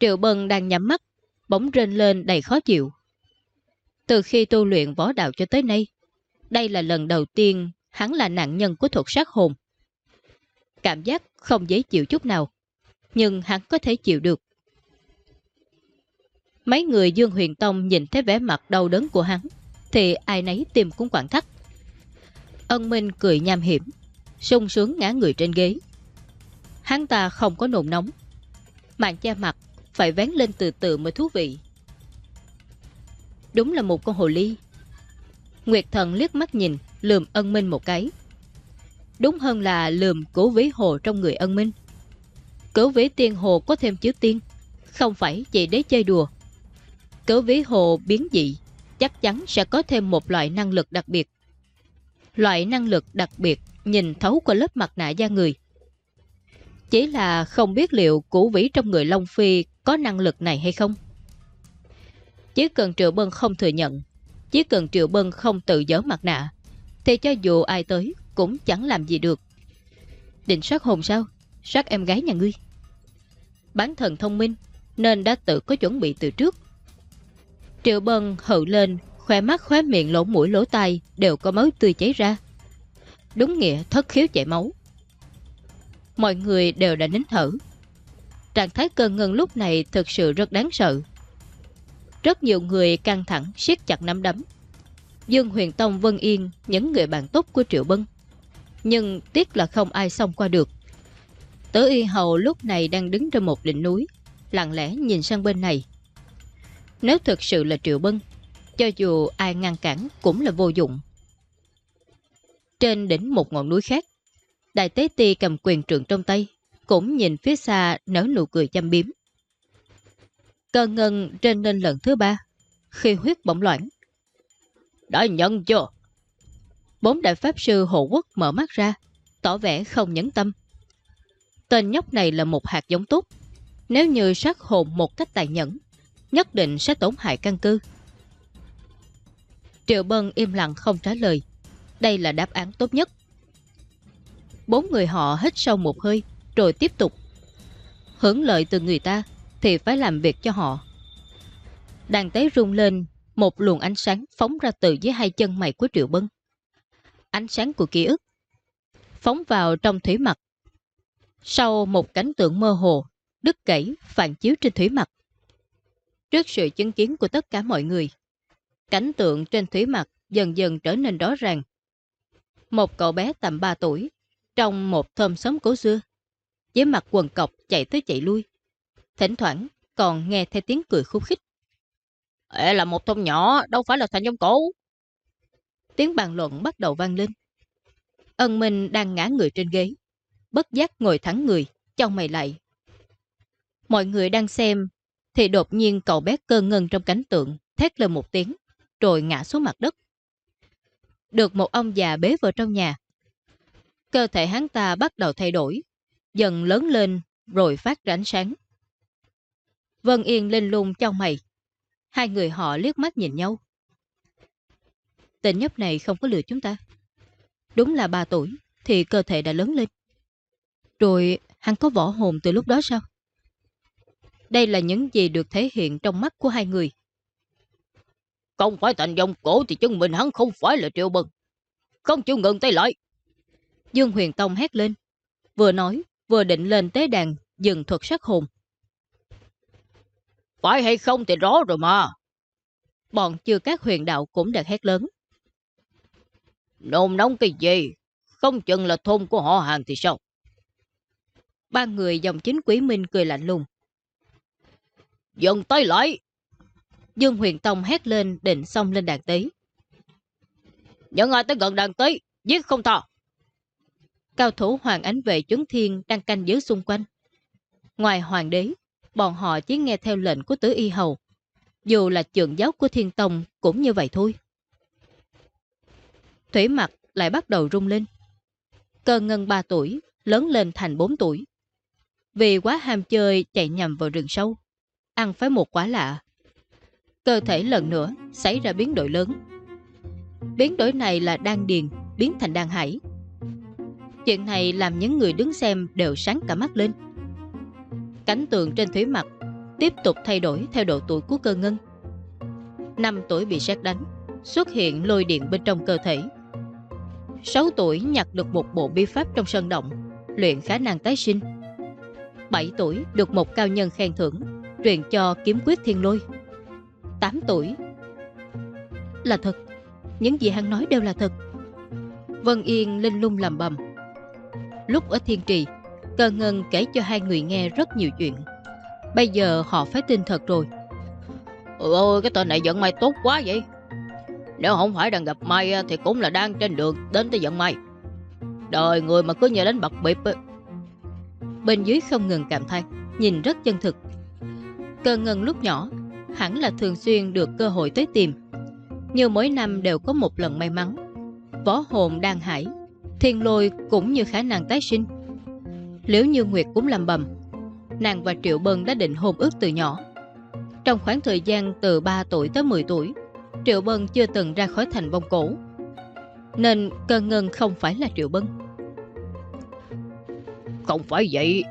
Speaker 1: Triệu Bân đang nhắm mắt, bỗng rên lên đầy khó chịu. Từ khi tu luyện võ đạo cho tới nay, đây là lần đầu tiên hắn là nạn nhân của thuật sát hồn. Cảm giác không dễ chịu chút nào, nhưng hắn có thể chịu được. Mấy người Dương Huyền Tông nhìn thấy vẻ mặt đau đớn của hắn, thì ai nấy tìm cũng quảng thắt. Ân Minh cười nham hiểm, sung sướng ngã người trên ghế. Hắn ta không có nồn nóng. Mạng che mặt phải vén lên từ từ mới thú vị. Đúng là một con hồ ly. Nguyệt thần liếc mắt nhìn, lườm ân minh một cái. Đúng hơn là lườm cố vĩ hồ trong người ân minh. Cố vĩ tiên hồ có thêm chữ tiên, không phải chỉ để chơi đùa. Cố vĩ hồ biến dị, chắc chắn sẽ có thêm một loại năng lực đặc biệt. Loại năng lực đặc biệt nhìn thấu qua lớp mặt nạ da người. Chỉ là không biết liệu củ vĩ trong người Long Phi có năng lực này hay không. Chỉ cần Triệu Bân không thừa nhận, chỉ cần Triệu Bân không tự giở mặt nạ, thì cho dù ai tới cũng chẳng làm gì được. Định sát hồn sao? Sát em gái nhà ngươi. Bán thần thông minh, nên đã tự có chuẩn bị từ trước. Triệu Bân hự lên, khỏe mắt khóe miệng lỗ mũi lỗ tai đều có máu tươi cháy ra. Đúng nghĩa thất khiếu chảy máu. Mọi người đều đã nín thở. Trạng thái cơn ngân lúc này thực sự rất đáng sợ. Rất nhiều người căng thẳng siết chặt nắm đấm. Dương Huyền Tông Vân Yên những người bạn tốt của Triệu Bân. Nhưng tiếc là không ai xông qua được. Tớ Y Hầu lúc này đang đứng trên một đỉnh núi, lặng lẽ nhìn sang bên này. Nếu thực sự là Triệu Bân, cho dù ai ngăn cản cũng là vô dụng. Trên đỉnh một ngọn núi khác, Đại Tế Ti cầm quyền trượng trong tay, cũng nhìn phía xa nở nụ cười chăm biếm. Cơ ngân trên lên lần thứ ba, khi huyết bỗng loãng.
Speaker 2: Đã nhận chưa?
Speaker 1: Bốn đại pháp sư hộ quốc mở mắt ra, tỏ vẻ không nhấn tâm. Tên nhóc này là một hạt giống tốt. Nếu như sát hồn một cách tài nhẫn, nhất định sẽ tổn hại căn cư. Triệu Bân im lặng không trả lời. Đây là đáp án tốt nhất. Bốn người họ hít sâu một hơi, rồi tiếp tục. Hưởng lợi từ người ta, thì phải làm việc cho họ. Đàn tế rung lên, một luồng ánh sáng phóng ra từ dưới hai chân mày của Triệu Bân. Ánh sáng của ký ức, phóng vào trong thủy mặt. Sau một cảnh tượng mơ hồ, đứt gãy phản chiếu trên thủy mặt. Trước sự chứng kiến của tất cả mọi người, cảnh tượng trên thủy mặt dần dần trở nên rõ ràng. Một cậu bé tầm 3 tuổi, trong một thơm sớm cổ xưa, với mặt quần cọc chạy tới chạy lui. Thỉnh thoảng còn nghe theo tiếng cười khúc khích.
Speaker 2: Ê là một thôn nhỏ, đâu phải là thành giống cổ.
Speaker 1: Tiếng bàn luận bắt đầu vang lên. Ân Minh đang ngã người trên ghế. Bất giác ngồi thẳng người, trong mày lại. Mọi người đang xem, thì đột nhiên cậu bé cơ ngân trong cánh tượng, thét lên một tiếng, rồi ngã xuống mặt đất. Được một ông già bế vào trong nhà. Cơ thể hắn ta bắt đầu thay đổi, dần lớn lên rồi phát ra ánh sáng. Vân Yên lên lung trong mày. Hai người họ liếc mắt nhìn nhau. Tên nhóc này không có lừa chúng ta. Đúng là 3 tuổi thì cơ thể đã lớn lên. Rồi hắn có võ hồn từ lúc đó sao? Đây là những gì được thể hiện trong mắt của hai người.
Speaker 2: Không phải thành dòng cổ thì chứng minh hắn không phải là triệu bần. Không chịu ngừng tay lại.
Speaker 1: Dương Huyền Tông hét lên. Vừa nói, vừa định lên tế đàn, dừng thuật sát hồn.
Speaker 2: Phải hay không thì rõ rồi mà.
Speaker 1: bọn chưa các huyền đạo cũng đã hét lớn.
Speaker 2: Nôn nóng cái gì? Không chừng là thôn của họ hàng thì sao?
Speaker 1: Ba người dòng chính quý minh cười lạnh lùng.
Speaker 2: Dừng tay lại!
Speaker 1: Dương Huyền Tông hét lên định xông lên đàn tí.
Speaker 2: Những ai tới gần đàn tí, giết không tha.
Speaker 1: Cao thủ Hoàng Ánh Vệ chấn Thiên đang canh giữ xung quanh. Ngoài hoàng đế, bọn họ chỉ nghe theo lệnh của tứ y hầu. Dù là trường giáo của Thiên Tông cũng như vậy thôi. Thủy mặt lại bắt đầu rung lên. Cơ ngân 3 tuổi, lớn lên thành 4 tuổi. Vì quá ham chơi chạy nhầm vào rừng sâu, ăn phải một quả lạ. Cơ thể lần nữa xảy ra biến đổi lớn. Biến đổi này là đan điền, biến thành đan hải. Chuyện này làm những người đứng xem đều sáng cả mắt lên. Cảnh tượng trên thủy mặt tiếp tục thay đổi theo độ tuổi của cơ ngân. 5 tuổi bị sát đánh, xuất hiện lôi điện bên trong cơ thể. 6 tuổi nhặt được một bộ bi pháp trong sân động, luyện khả năng tái sinh. 7 tuổi được một cao nhân khen thưởng, truyền cho kiếm quyết thiên lôi. 8 tuổi Là thật, những gì hắn nói đều là thật. Vân Yên linh lung làm bầm. Lúc ở thiên trì, cơ ngân kể cho hai người nghe rất nhiều chuyện. Bây giờ họ phải tin thật rồi.
Speaker 2: Ôi, cái tên này giận may tốt quá vậy. Nếu không phải đang gặp Mai thì cũng là đang trên đường đến tới giận Mai. Đời người mà cứ nhờ đến bật bịp
Speaker 1: Bên dưới không ngừng cảm than Nhìn rất chân thực Cơ ngân lúc nhỏ Hẳn là thường xuyên được cơ hội tới tìm Như mỗi năm đều có một lần may mắn Võ hồn đang hải Thiên lôi cũng như khả năng tái sinh. Liễu Như Nguyệt cũng làm bầm. Nàng và Triệu Bân đã định hôn ước từ nhỏ. Trong khoảng thời gian từ 3 tuổi tới 10 tuổi Triệu Bân chưa từng ra khỏi thành vong cổ. Nên cơ ngân không phải là Triệu Bân.
Speaker 2: Không phải vậy.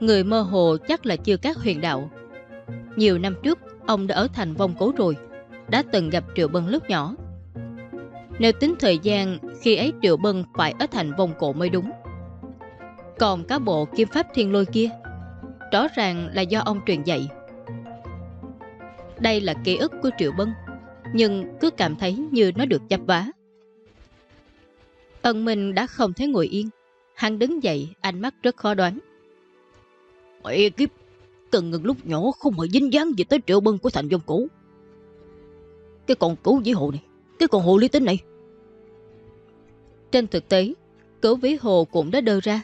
Speaker 1: Người mơ hồ chắc là chưa các huyền đạo. Nhiều năm trước Ông đã ở thành vong cố rồi Đã từng gặp Triệu Bân lúc nhỏ nếu tính thời gian Khi ấy Triệu Bân phải ở thành vòng cổ mới đúng Còn cá bộ kim pháp thiên lôi kia Rõ ràng là do ông truyền dạy Đây là ký ức của Triệu Bân nhưng cứ cảm thấy như nó được chấp vá. Ân Minh đã không thấy ngồi yên. Hắn đứng dậy, ánh mắt rất khó đoán.
Speaker 2: Mẹ kiếp, cần ngừng lúc nhỏ không hề dính dáng gì tới triệu bân của thành dông cũ. Cái con cứu dĩ hồ này, cái con hồ lý tính này.
Speaker 1: Trên thực tế, cửu vĩ hồ cũng đã đơ ra.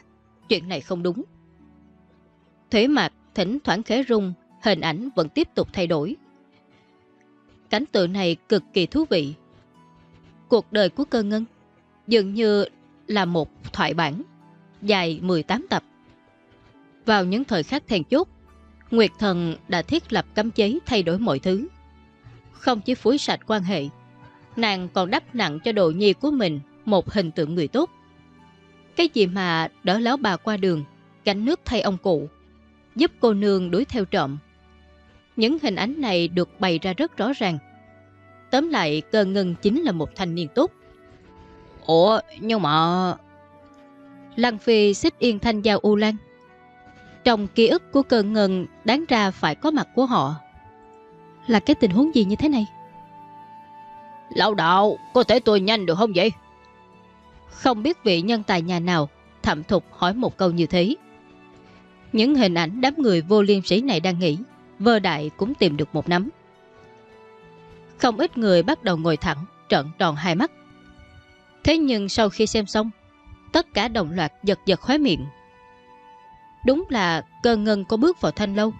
Speaker 1: Chuyện này không đúng. Thuế mạc thỉnh thoảng khẽ rung, hình ảnh vẫn tiếp tục thay đổi. Cảnh tượng này cực kỳ thú vị. Cuộc đời của cơ ngân dường như là một thoại bản dài 18 tập. Vào những thời khắc then chốt, Nguyệt Thần đã thiết lập cấm chế thay đổi mọi thứ. Không chỉ phối sạch quan hệ, nàng còn đắp nặng cho đồ nhi của mình một hình tượng người tốt. Cái gì mà đỡ láo bà qua đường, gánh nước thay ông cụ, giúp cô nương đuổi theo trộm, những hình ảnh này được bày ra rất rõ ràng. Tóm lại, cơ ngân chính là một thanh niên tốt.
Speaker 2: Ủa, nhưng mà...
Speaker 1: Lăng Phi xích yên thanh giao U Lan. Trong ký ức của cơ ngân đáng ra phải có mặt của họ. Là cái tình huống gì như thế này?
Speaker 2: Lão đạo, có thể tôi nhanh được không vậy?
Speaker 1: Không biết vị nhân tài nhà nào thậm thục hỏi một câu như thế. Những hình ảnh đám người vô liêm sĩ này đang nghĩ vơ đại cũng tìm được một nắm. Không ít người bắt đầu ngồi thẳng, trợn tròn hai mắt. Thế nhưng sau khi xem xong, tất cả đồng loạt giật giật khóe miệng. Đúng là cơ ngân có bước vào thanh lâu,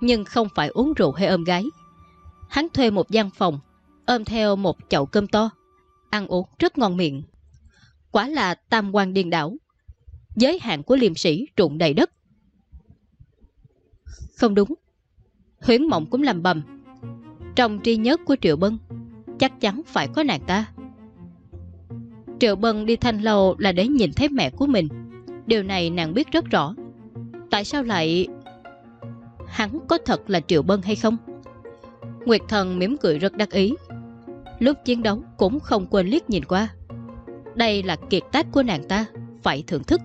Speaker 1: nhưng không phải uống rượu hay ôm gái. Hắn thuê một gian phòng, ôm theo một chậu cơm to, ăn uống rất ngon miệng. Quả là tam quan điên đảo, giới hạn của liềm sĩ trụng đầy đất. Không đúng, Huyến mộng cũng làm bầm. Trong tri nhớ của Triệu Bân Chắc chắn phải có nàng ta. Triệu Bân đi thanh lâu là để nhìn thấy mẹ của mình. Điều này nàng biết rất rõ. Tại sao lại Hắn có thật là Triệu Bân hay không? Nguyệt thần mỉm cười rất đắc ý. Lúc chiến đấu cũng không quên liếc nhìn qua. Đây là kiệt tác của nàng ta Phải thưởng thức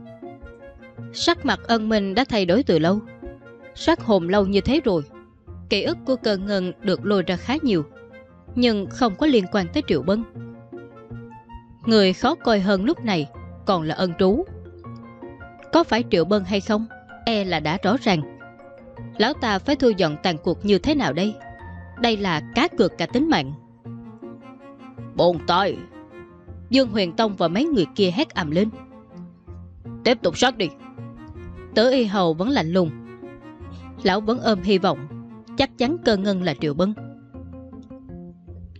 Speaker 1: Sắc mặt ân minh đã thay đổi từ lâu Sắc hồn lâu như thế rồi Ký ức của cờ ngân được lôi ra khá nhiều nhưng không có liên quan tới Triệu Bân. Người khó coi hơn lúc này còn là ân trú. Có phải Triệu Bân hay không, e là đã rõ ràng. Lão ta phải thu dọn tàn cuộc như thế nào đây? Đây là cá cược cả tính mạng.
Speaker 2: Bồn tội
Speaker 1: Dương Huyền Tông và mấy người kia hét ầm lên.
Speaker 2: Tiếp tục sát đi!
Speaker 1: Tớ y hầu vẫn lạnh lùng. Lão vẫn ôm hy vọng, chắc chắn cơ ngân là Triệu Bân.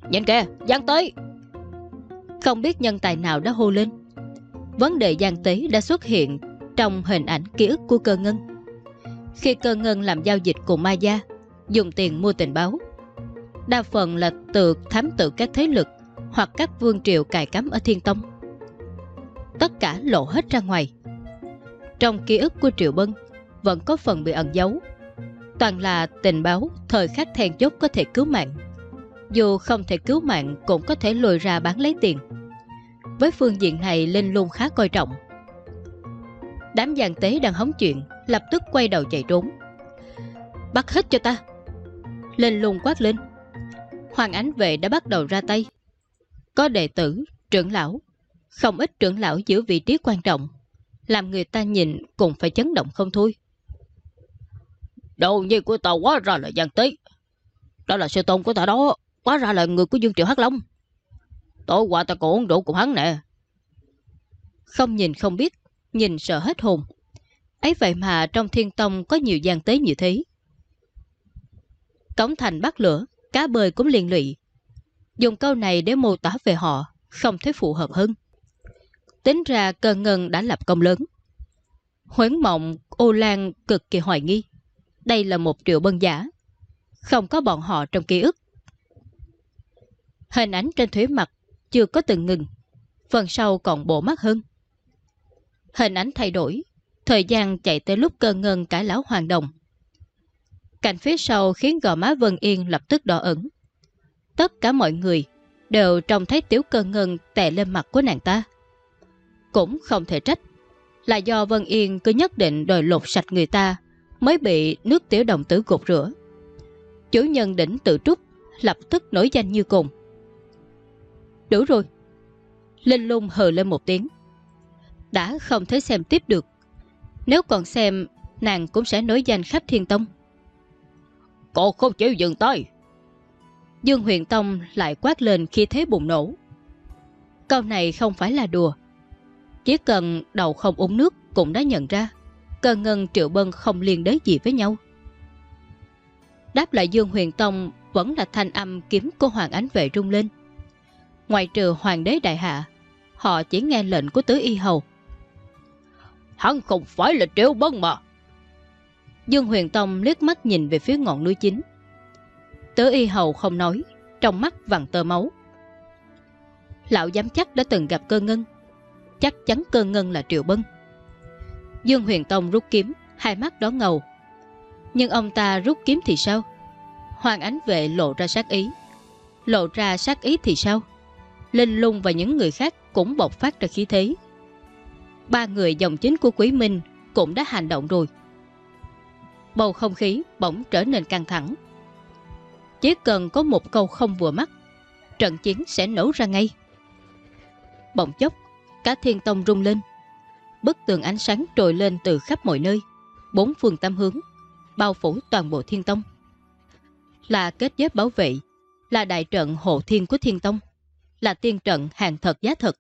Speaker 2: Nhìn kìa, Giang tới!
Speaker 1: Không biết nhân tài nào đã hô lên. Vấn đề Giang Tế đã xuất hiện trong hình ảnh ký ức của cơ ngân. Khi cơ ngân làm giao dịch cùng Ma Gia, dùng tiền mua tình báo, đa phần là từ thám tử các thế lực hoặc các vương triều cài cắm ở Thiên Tông. Tất cả lộ hết ra ngoài. Trong ký ức của Triệu Bân, vẫn có phần bị ẩn giấu. Toàn là tình báo thời khắc then chốt có thể cứu mạng. Dù không thể cứu mạng, cũng có thể lùi ra bán lấy tiền. Với phương diện này, Linh luôn khá coi trọng. Đám giàn tế đang hóng chuyện, lập tức quay đầu chạy trốn. Bắt hết cho ta! Linh luôn quát lên. Hoàng Ánh Vệ đã bắt đầu ra tay. Có đệ tử, trưởng lão, không ít trưởng lão giữ vị trí quan trọng, làm người ta nhìn cũng phải chấn động không thôi.
Speaker 2: Đầu nhi của tao quá ra là giang tế. Đó là sư tôn của ta đó, quá ra là người của Dương Triệu Hắc Long. Tối qua ta còn uống rượu cùng hắn nè.
Speaker 1: Không nhìn không biết, nhìn sợ hết hồn. Ấy vậy mà trong thiên tông có nhiều giang tế như thế. Cổng thành bắt lửa, cá bơi cũng liền lụy. Dùng câu này để mô tả về họ, không thấy phù hợp hơn. Tính ra cơ ngân đã lập công lớn. Huấn mộng, ô lan cực kỳ hoài nghi. Đây là một triệu bân giả. Không có bọn họ trong ký ức. Hình ảnh trên thủy mặt chưa có từng ngừng. Phần sau còn bộ mắt hơn. Hình ảnh thay đổi. Thời gian chạy tới lúc cơ ngân cải lão hoàng đồng. Cạnh phía sau khiến gò má Vân Yên lập tức đỏ ẩn. Tất cả mọi người đều trông thấy tiểu cơ ngân tè lên mặt của nàng ta. Cũng không thể trách. Là do Vân Yên cứ nhất định đòi lột sạch người ta mới bị nước tiểu đồng tử gột rửa. Chủ nhân đỉnh tự trúc lập tức nổi danh như cùng. Đủ rồi. Linh lung hờ lên một tiếng. Đã không thể xem tiếp được. Nếu còn xem, nàng cũng sẽ nổi danh khắp thiên tông.
Speaker 2: Cô không chịu dừng tay.
Speaker 1: Dương Huyền Tông lại quát lên khi thế bùng nổ. Câu này không phải là đùa. Chỉ cần đầu không uống nước cũng đã nhận ra Cơ Ngân Triệu Bân không liên đới gì với nhau. Đáp lại Dương Huyền Tông vẫn là thanh âm kiếm của Hoàng Ánh Vệ rung lên. Ngoài trừ Hoàng đế Đại Hạ, họ chỉ nghe lệnh của Tứ Y Hầu.
Speaker 2: Hắn không phải là Triệu Bân mà.
Speaker 1: Dương Huyền Tông liếc mắt nhìn về phía ngọn núi chính. Tớ Y Hầu không nói, trong mắt vằn tơ máu. Lão dám chắc đã từng gặp cơ ngân. Chắc chắn cơ ngân là Triệu Bân. Dương Huyền Tông rút kiếm, hai mắt đó ngầu. Nhưng ông ta rút kiếm thì sao? Hoàng Ánh Vệ lộ ra sát ý. Lộ ra sát ý thì sao? Linh Lung và những người khác cũng bộc phát ra khí thế. Ba người dòng chính của Quý Minh cũng đã hành động rồi. Bầu không khí bỗng trở nên căng thẳng. Chỉ cần có một câu không vừa mắt, trận chiến sẽ nổ ra ngay. Bỗng chốc, cả thiên tông rung lên bức tường ánh sáng trồi lên từ khắp mọi nơi, bốn phương tam hướng, bao phủ toàn bộ thiên tông. Là kết giới bảo vệ, là đại trận hộ thiên của thiên tông, là tiên trận hàng thật giá thật.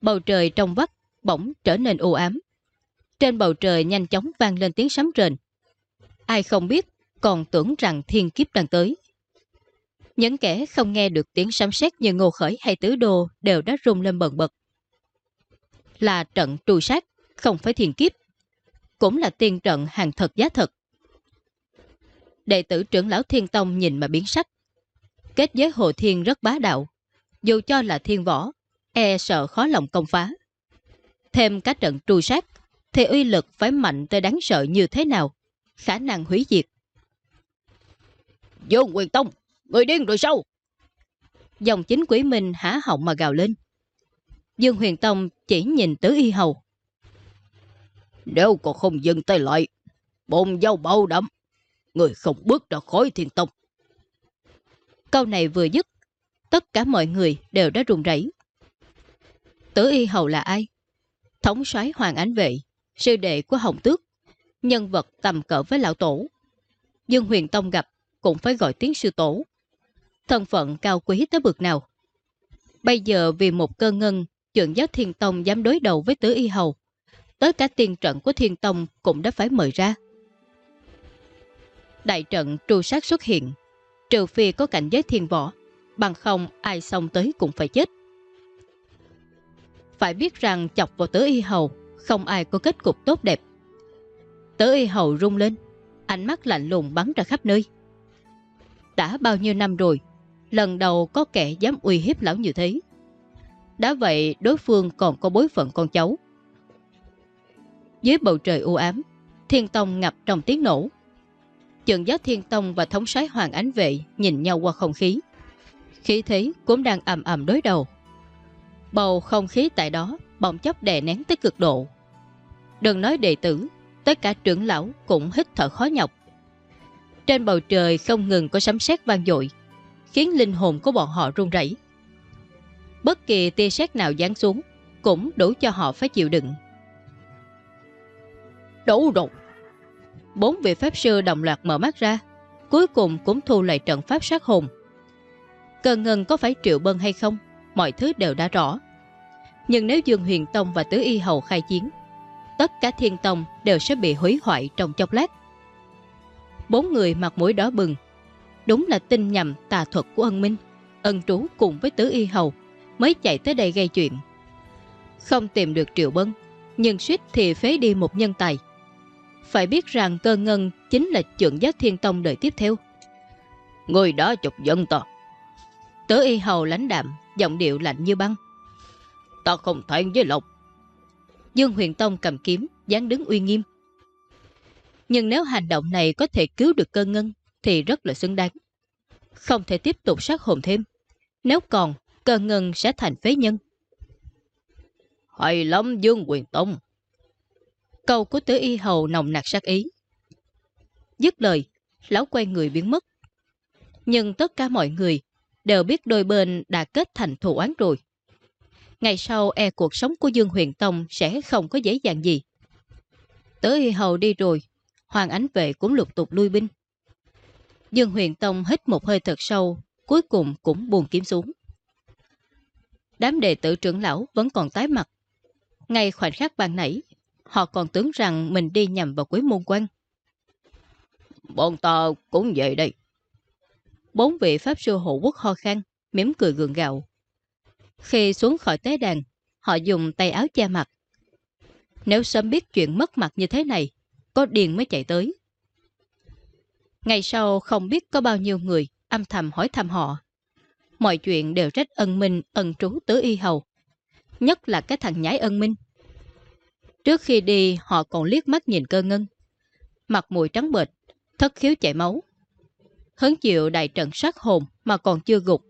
Speaker 1: Bầu trời trong vắt bỗng trở nên u ám. Trên bầu trời nhanh chóng vang lên tiếng sấm rền. Ai không biết, còn tưởng rằng thiên kiếp đang tới. Những kẻ không nghe được tiếng sấm sét như Ngô Khởi hay Tứ Đô đều đã rung lên bần bật là trận trù sát, không phải thiên kiếp. Cũng là tiên trận hàng thật giá thật. Đệ tử trưởng lão Thiên Tông nhìn mà biến sắc. Kết giới Hồ Thiên rất bá đạo. Dù cho là thiên võ, e sợ khó lòng công phá. Thêm các trận trù sát, thì uy lực phải mạnh tới đáng sợ như thế nào, khả năng hủy diệt.
Speaker 2: Dương Quyền Tông, người điên rồi sao?
Speaker 1: Dòng chính quý minh há họng mà gào lên. Dương Huyền Tông chỉ nhìn tứ y hầu.
Speaker 2: Nếu còn không dừng tay lại, bồn dâu bao đậm, người không bước ra khỏi thiên tông.
Speaker 1: Câu này vừa dứt, tất cả mọi người đều đã run rẩy. Tử y hầu là ai? Thống soái Hoàng Ánh Vệ, sư đệ của Hồng Tước, nhân vật tầm cỡ với lão tổ. Dương Huyền Tông gặp cũng phải gọi tiếng sư tổ. Thân phận cao quý tới bực nào. Bây giờ vì một cơ ngân, trưởng giáo Thiên Tông dám đối đầu với Tứ Y Hầu. Tới cả tiền trận của Thiên Tông cũng đã phải mời ra. Đại trận tru sát xuất hiện, trừ phi có cảnh giới thiên võ, bằng không ai xông tới cũng phải chết. Phải biết rằng chọc vào tứ y hầu, không ai có kết cục tốt đẹp. Tứ y hầu rung lên, ánh mắt lạnh lùng bắn ra khắp nơi. Đã bao nhiêu năm rồi, lần đầu có kẻ dám uy hiếp lão như thế. Đã vậy đối phương còn có bối phận con cháu. Dưới bầu trời u ám, thiên tông ngập trong tiếng nổ. trưởng giáo thiên tông và thống soái hoàng ánh vệ nhìn nhau qua không khí. Khí thế cũng đang ầm ầm đối đầu. Bầu không khí tại đó bỗng chốc đè nén tới cực độ. Đừng nói đệ tử, tất cả trưởng lão cũng hít thở khó nhọc. Trên bầu trời không ngừng có sấm sét vang dội, khiến linh hồn của bọn họ run rẩy. Bất kỳ tia sét nào giáng xuống cũng đủ cho họ phải chịu đựng. Đủ rồi! Bốn vị pháp sư đồng loạt mở mắt ra, cuối cùng cũng thu lại trận pháp sát hồn. Cần ngân có phải triệu bân hay không, mọi thứ đều đã rõ. Nhưng nếu Dương Huyền Tông và Tứ Y Hầu khai chiến, tất cả thiên tông đều sẽ bị hủy hoại trong chốc lát. Bốn người mặt mũi đỏ bừng, đúng là tin nhầm tà thuật của ân minh, ân trú cùng với Tứ Y Hầu mới chạy tới đây gây chuyện. Không tìm được triệu bân, nhưng suýt thì phế đi một nhân tài. Phải biết rằng cơ ngân chính là trưởng giác thiên tông đời tiếp theo. Người đó chọc dân ta. Tứ y hầu lãnh đạm, giọng điệu lạnh như băng. Ta không thẹn với Lộc. Dương Huyền Tông cầm kiếm, dáng đứng uy nghiêm. Nhưng nếu hành động này có thể cứu được cơ ngân, thì rất là xứng đáng. Không thể tiếp tục sát hồn thêm. Nếu còn, cơ ngân sẽ thành phế nhân. Hay lắm Dương Huyền Tông. Câu của tứ y hầu nồng nặc sát ý. Dứt lời, lão quay người biến mất. Nhưng tất cả mọi người đều biết đôi bên đã kết thành thù oán rồi. Ngày sau e cuộc sống của Dương Huyền Tông sẽ không có dễ dàng gì. Tới hầu đi rồi, Hoàng Ánh Vệ cũng lục tục lui binh. Dương Huyền Tông hít một hơi thật sâu, cuối cùng cũng buồn kiếm xuống. Đám đệ tử trưởng lão vẫn còn tái mặt. Ngay khoảnh khắc ban nãy, họ còn tưởng rằng mình đi nhầm vào quế môn quan. Bọn ta cũng vậy đây. Bốn vị Pháp sư hộ quốc ho khăn, mỉm cười gượng gạo. Khi xuống khỏi tế đàn, họ dùng tay áo che mặt. Nếu sớm biết chuyện mất mặt như thế này, có điền mới chạy tới. Ngày sau không biết có bao nhiêu người âm thầm hỏi thăm họ. Mọi chuyện đều trách ân minh ân trú tứ y hầu. Nhất là cái thằng nhái ân minh. Trước khi đi họ còn liếc mắt nhìn cơ ngân. Mặt mũi trắng bệch, thất khiếu chảy máu. Hấn chịu đại trận sát hồn mà còn chưa gục,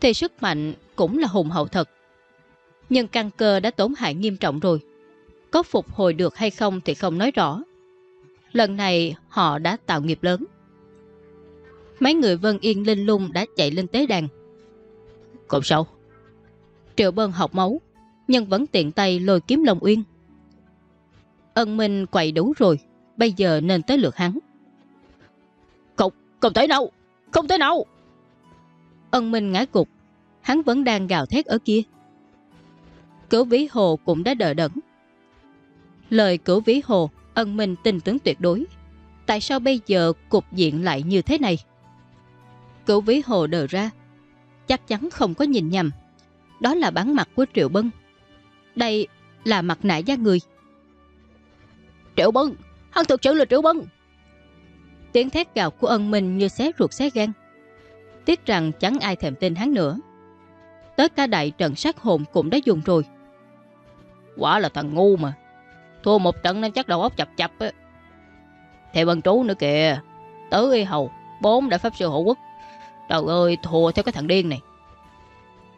Speaker 1: thì sức mạnh cũng là hùng hậu thật. Nhưng căn cơ đã tổn hại nghiêm trọng rồi. Có phục hồi được hay không thì không nói rõ. Lần này họ đã tạo nghiệp lớn. Mấy người Vân Yên linh lung đã chạy lên tế đàn. Còn sao? Triệu Bân học máu, nhưng vẫn tiện tay lôi kiếm Long Uyên. Ân Minh quậy đủ rồi, bây giờ nên tới lượt hắn. Không thể nào Không thể nào Ân Minh ngã cục Hắn vẫn đang gào thét ở kia Cửu Vĩ Hồ cũng đã đợi đẫn Lời cửu Vĩ Hồ Ân Minh tin tưởng tuyệt đối Tại sao bây giờ cục diện lại như thế này Cửu Vĩ Hồ đờ ra Chắc chắn không có nhìn nhầm Đó là bán mặt của Triệu Bân Đây là mặt nạ da người Triệu Bân Hắn thực sự là Triệu Bân Tiếng thét gào của ân minh như xé ruột xé gan. Tiếc rằng chẳng ai thèm tin hắn nữa. Tới cả đại trận sát hồn cũng đã dùng rồi. Quả là thằng ngu mà. Thua một trận nên chắc đầu óc chập chập á. Theo bần trú nữa kìa. Tứ y hầu, bốn đại pháp sư hộ quốc. Trời ơi, thua theo cái thằng điên này.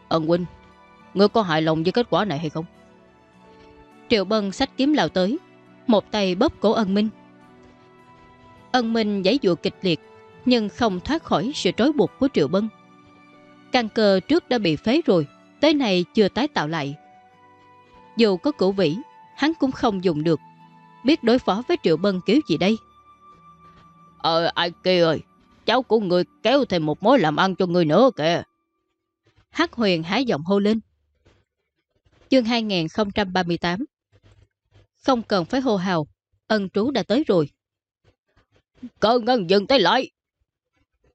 Speaker 1: Ân huynh, ngươi có hài lòng với kết quả này hay không? Triệu Bân sách kiếm lao tới, một tay bóp cổ ân minh. Ân Minh giấy dụa kịch liệt, nhưng không thoát khỏi sự trói buộc của Triệu Bân. Căn cơ trước đã bị phế rồi, tới nay chưa tái tạo lại. Dù có cửu vĩ, hắn cũng không dùng được. Biết đối phó với Triệu Bân kiểu gì đây?
Speaker 2: Ờ, ai kia ơi, cháu của người kéo thêm một mối làm ăn cho người nữa kìa.
Speaker 1: Hắc huyền hái giọng hô lên. Chương 2038 Không cần phải hô hào, ân trú đã tới rồi.
Speaker 2: Cơ ngân dừng tới lại.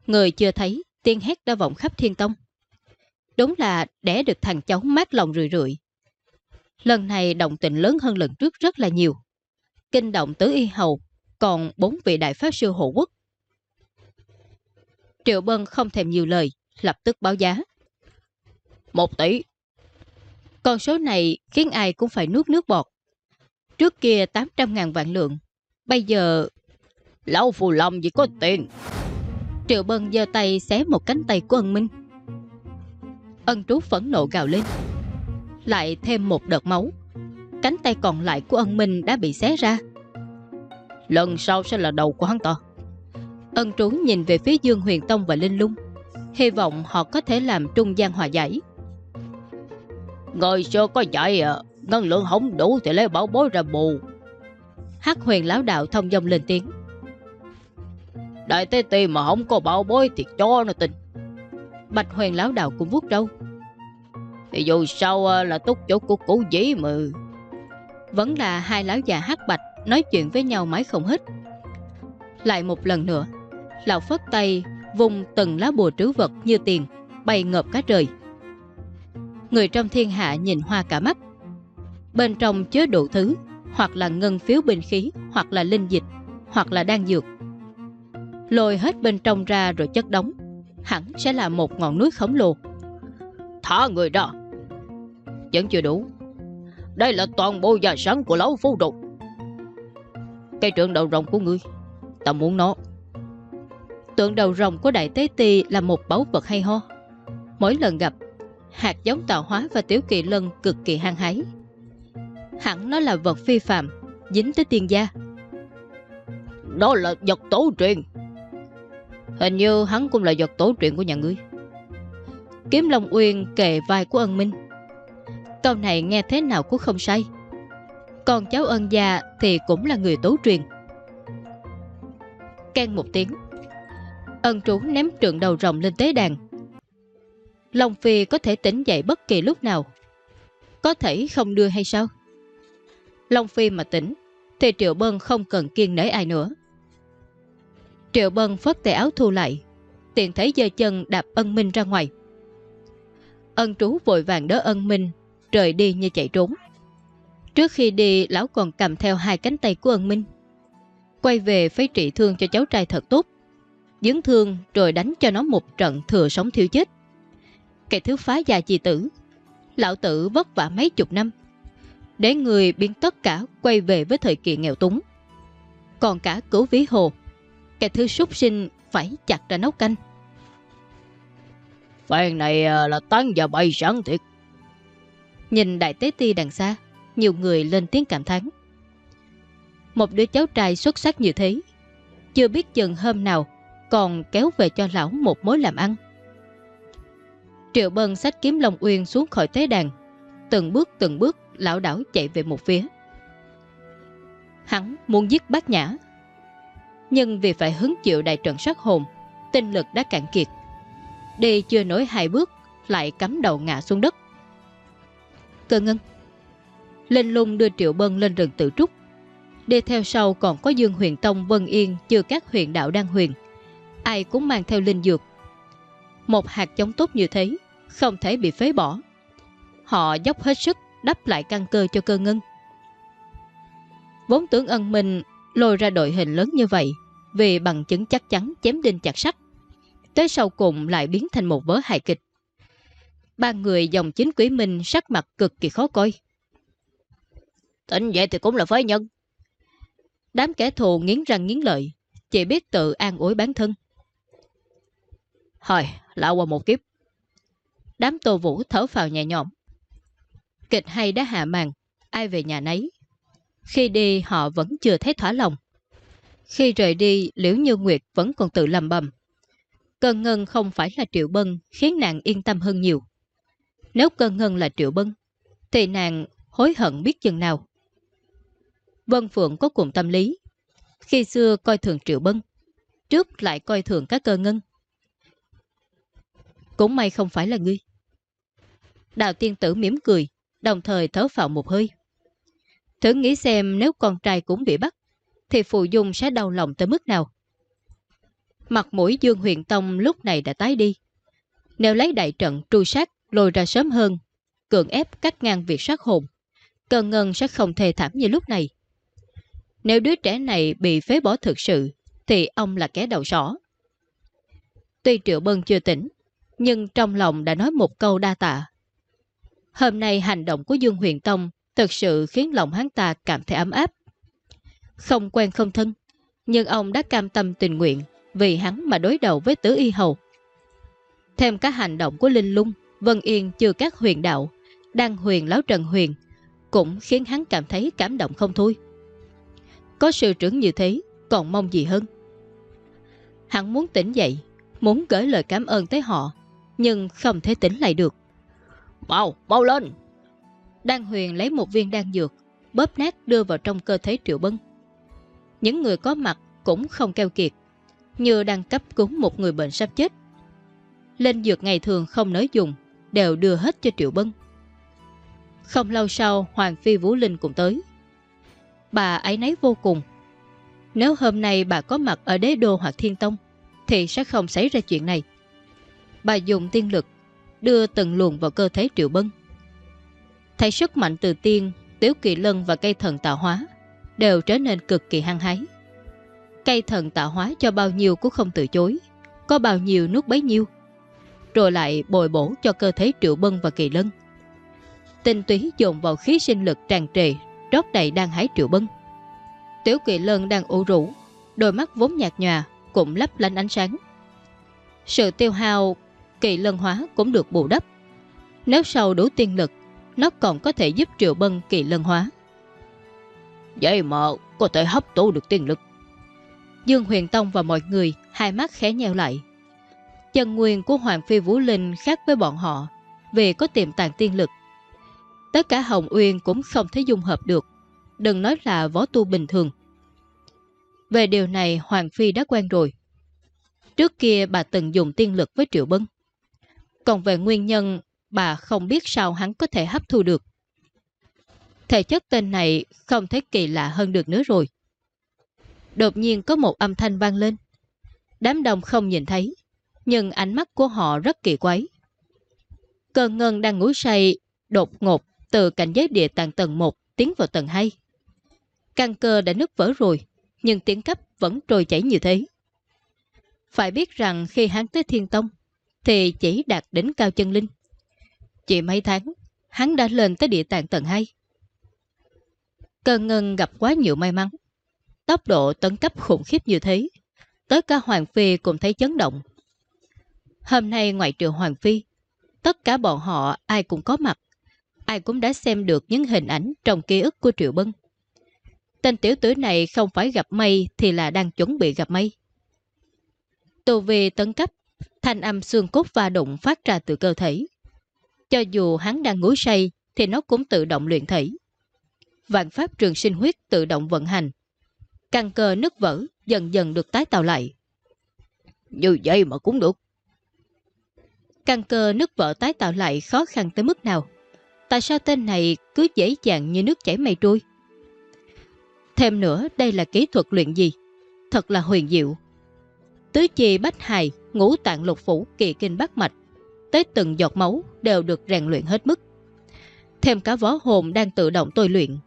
Speaker 1: Người chưa thấy, tiên hét đã vọng khắp thiên tông. Đúng là đẻ được thằng cháu mát lòng rười rượi. Lần này động tình lớn hơn lần trước rất là nhiều. Kinh động tứ y hầu, còn bốn vị đại pháp sư hộ quốc. Triệu Bân không thèm nhiều lời, lập tức báo giá.
Speaker 2: Một tỷ.
Speaker 1: Con số này khiến ai cũng phải nuốt nước bọt. Trước kia 800.000 vạn lượng, bây giờ...
Speaker 2: Lão phù lòng chỉ có tiền.
Speaker 1: Triệu Bân giơ tay xé một cánh tay của ân minh. Ân trú phẫn nộ gào lên. Lại thêm một đợt máu. Cánh tay còn lại của ân minh đã bị xé ra.
Speaker 2: Lần sau sẽ là đầu của hắn ta.
Speaker 1: Ân trú nhìn về phía Dương Huyền Tông và Linh Lung. Hy vọng họ có thể làm trung gian hòa giải.
Speaker 2: Người xưa có dạy à, ngân lượng không đủ thì lấy bảo bối ra bù.
Speaker 1: Hắc huyền lão đạo thông dông lên tiếng.
Speaker 2: Đại tế ti mà không có bảo bối thì cho nó tin.
Speaker 1: Bạch huyền lão đạo cũng vuốt râu.
Speaker 2: Thì dù sao à, là túc chỗ của cũ dĩ mà.
Speaker 1: Vẫn là hai lão già hát bạch nói chuyện với nhau mãi không hết. Lại một lần nữa, lão phất tay vùng từng lá bùa trứ vật như tiền, bay ngợp cả trời. Người trong thiên hạ nhìn hoa cả mắt. Bên trong chứa đủ thứ, hoặc là ngân phiếu binh khí, hoặc là linh dịch, hoặc là đan dược. Lôi hết bên trong ra rồi chất đóng, hẳn sẽ là một ngọn núi khổng lồ.
Speaker 2: Thả người đó vẫn chưa đủ. Đây là toàn bộ gia sản của lão phu đục. Cây trượng đầu rồng của ngươi, ta muốn nó.
Speaker 1: Tượng đầu rồng của Đại Tế Ti là một báu vật hay ho. Mỗi lần gặp, hạt giống tạo hóa và tiểu kỳ lân cực kỳ hăng hái. Hẳn nó là vật phi phạm, dính tới tiên gia.
Speaker 2: Đó là vật tổ truyền. Hình như hắn cũng là vật tổ truyền của nhà ngươi.
Speaker 1: Kiếm Long Uyên kề vai của ân minh. Câu này nghe thế nào cũng không sai. Còn cháu ân gia thì cũng là người tố truyền. Ken một tiếng. Ân trú ném trượng đầu rồng lên tế đàn. Long Phi có thể tỉnh dậy bất kỳ lúc nào. Có thể không đưa hay sao? Long Phi mà tỉnh, thì Triệu Bân không cần kiên nể ai nữa. Triệu Bân phất tay áo thu lại, tiện thấy giơ chân đạp ân minh ra ngoài. Ân trú vội vàng đỡ ân minh, rời đi như chạy trốn. Trước khi đi, lão còn cầm theo hai cánh tay của ân minh. Quay về phải trị thương cho cháu trai thật tốt. Dướng thương rồi đánh cho nó một trận thừa sống thiêu chết. Cái thứ phá gia chi tử. Lão tử vất vả mấy chục năm. Để người biến tất cả quay về với thời kỳ nghèo túng. Còn cả cứu ví hồ. Cái thứ súc sinh phải chặt ra nấu canh.
Speaker 2: Phan này à, là tán và bay sẵn thiệt.
Speaker 1: Nhìn đại tế ti đằng xa, nhiều người lên tiếng cảm thán. Một đứa cháu trai xuất sắc như thế, chưa biết chừng hôm nào còn kéo về cho lão một mối làm ăn. Triệu Bân sách kiếm Long Uyên xuống khỏi tế đàn, từng bước từng bước lão đảo chạy về một phía. Hắn muốn giết bác nhã, nhưng vì phải hứng chịu đại trận sát hồn, tinh lực đã cạn kiệt. Đi chưa nổi hai bước, lại cắm đầu ngã xuống đất. Cơ ngân Linh lung đưa Triệu Bân lên rừng tự trúc. Đi theo sau còn có Dương Huyền Tông Vân Yên chưa các huyện đạo đang huyền. Ai cũng mang theo linh dược. Một hạt giống tốt như thế, không thể bị phế bỏ. Họ dốc hết sức đắp lại căn cơ cho cơ ngân. Vốn tưởng ân mình lôi ra đội hình lớn như vậy vì bằng chứng chắc chắn chém đinh chặt sắt. Tới sau cùng lại biến thành một vớ hài kịch. Ba người dòng chính quý minh sắc mặt cực kỳ khó coi.
Speaker 2: Tính vậy thì cũng là phái nhân.
Speaker 1: Đám kẻ thù nghiến răng nghiến lợi, chỉ biết tự an ủi bản thân.
Speaker 2: Hồi, lão qua một kiếp.
Speaker 1: Đám tô vũ thở phào nhẹ nhõm. Kịch hay đã hạ màn, ai về nhà nấy. Khi đi họ vẫn chưa thấy thỏa lòng. Khi rời đi, Liễu Như Nguyệt vẫn còn tự lầm bầm. Cơn ngân không phải là Triệu Bân khiến nàng yên tâm hơn nhiều. Nếu cơn ngân là Triệu Bân, thì nàng hối hận biết chừng nào. Vân Phượng có cùng tâm lý. Khi xưa coi thường Triệu Bân, trước lại coi thường các cơ ngân. Cũng may không phải là ngươi. Đào tiên tử mỉm cười, đồng thời thở phào một hơi. Thử nghĩ xem nếu con trai cũng bị bắt, thì Phù Dung sẽ đau lòng tới mức nào. Mặt mũi Dương Huyền Tông lúc này đã tái đi. Nếu lấy đại trận tru sát lôi ra sớm hơn, cưỡng ép cắt ngang việc sát hồn, cơn ngân sẽ không thề thảm như lúc này. Nếu đứa trẻ này bị phế bỏ thực sự, thì ông là kẻ đầu sỏ. Tuy Triệu Bân chưa tỉnh, nhưng trong lòng đã nói một câu đa tạ. Hôm nay hành động của Dương Huyền Tông thực sự khiến lòng hắn ta cảm thấy ấm áp. Không quen không thân, nhưng ông đã cam tâm tình nguyện vì hắn mà đối đầu với tứ y hầu. Thêm các hành động của Linh Lung, Vân Yên chưa các huyền đạo, đang huyền láo Trần Huyền, cũng khiến hắn cảm thấy cảm động không thôi. Có sự trưởng như thế, còn mong gì hơn. Hắn muốn tỉnh dậy, muốn gửi lời cảm ơn tới họ, nhưng không thể tỉnh lại được.
Speaker 2: Mau, mau lên!
Speaker 1: Đan Huyền lấy một viên đan dược, bóp nát đưa vào trong cơ thể Triệu Bân. Những người có mặt cũng không keo kiệt, như đang cấp cứu một người bệnh sắp chết. Lên dược ngày thường không nói dùng, đều đưa hết cho Triệu Bân. Không lâu sau, Hoàng Phi Vũ Linh cũng tới. Bà ấy nấy vô cùng. Nếu hôm nay bà có mặt ở đế đô hoặc thiên tông, thì sẽ không xảy ra chuyện này. Bà dùng tiên lực, đưa từng luồng vào cơ thể Triệu Bân. Thấy sức mạnh từ tiên, Tiếu Kỳ Lân và cây thần tạo hóa đều trở nên cực kỳ hăng hái. Cây thần tạo hóa cho bao nhiêu cũng không từ chối, có bao nhiêu nuốt bấy nhiêu. Rồi lại bồi bổ cho cơ thể Triệu Bân và Kỳ Lân. Tinh túy dồn vào khí sinh lực tràn trề, rót đầy đang hái Triệu Bân. Tiểu Kỳ Lân đang ủ rũ, đôi mắt vốn nhạt nhòa cũng lấp lánh ánh sáng. Sự tiêu hao kỳ lân hóa cũng được bù đắp. Nếu sau đủ tiên lực, nó còn có thể giúp Triệu Bân kỳ lân hóa.
Speaker 2: Vậy mà có thể hấp tụ được tiên lực.
Speaker 1: Dương Huyền Tông và mọi người hai mắt khẽ nheo lại. Chân nguyên của Hoàng Phi Vũ Linh khác với bọn họ vì có tiềm tàng tiên lực. Tất cả Hồng Uyên cũng không thể dung hợp được, đừng nói là võ tu bình thường. Về điều này Hoàng Phi đã quen rồi. Trước kia bà từng dùng tiên lực với Triệu Bân. Còn về nguyên nhân, bà không biết sao hắn có thể hấp thu được. Thể chất tên này không thấy kỳ lạ hơn được nữa rồi. Đột nhiên có một âm thanh vang lên. Đám đông không nhìn thấy, nhưng ánh mắt của họ rất kỳ quái. Cơn ngân đang ngủ say, đột ngột từ cảnh giới địa tạng tầng 1 tiến vào tầng 2. Căn cơ đã nứt vỡ rồi, nhưng tiếng cấp vẫn trôi chảy như thế. Phải biết rằng khi hắn tới Thiên Tông, thì chỉ đạt đến cao chân linh. Chỉ mấy tháng, hắn đã lên tới địa tạng tầng 2. Cơn ngân gặp quá nhiều may mắn. Tốc độ tấn cấp khủng khiếp như thế, tới cả Hoàng Phi cũng thấy chấn động. Hôm nay ngoại trừ Hoàng Phi, tất cả bọn họ ai cũng có mặt, ai cũng đã xem được những hình ảnh trong ký ức của Triệu Bân. Tên tiểu tử này không phải gặp mây thì là đang chuẩn bị gặp mây. Tù vi tấn cấp, thanh âm xương cốt va đụng phát ra từ cơ thể. Cho dù hắn đang ngủ say thì nó cũng tự động luyện thể. Vạn pháp trường sinh huyết tự động vận hành. Căn cơ nứt vỡ dần dần được tái tạo lại.
Speaker 2: Như vậy mà cũng được.
Speaker 1: Căn cơ nước vỡ tái tạo lại khó khăn tới mức nào? Tại sao tên này cứ dễ dàng như nước chảy mây trôi? Thêm nữa đây là kỹ thuật luyện gì? Thật là huyền diệu. Tứ chi bách hài, ngũ tạng lục phủ, kỳ kinh bát mạch, tới từng giọt máu đều được rèn luyện hết mức. Thêm cả võ hồn đang tự động tôi luyện.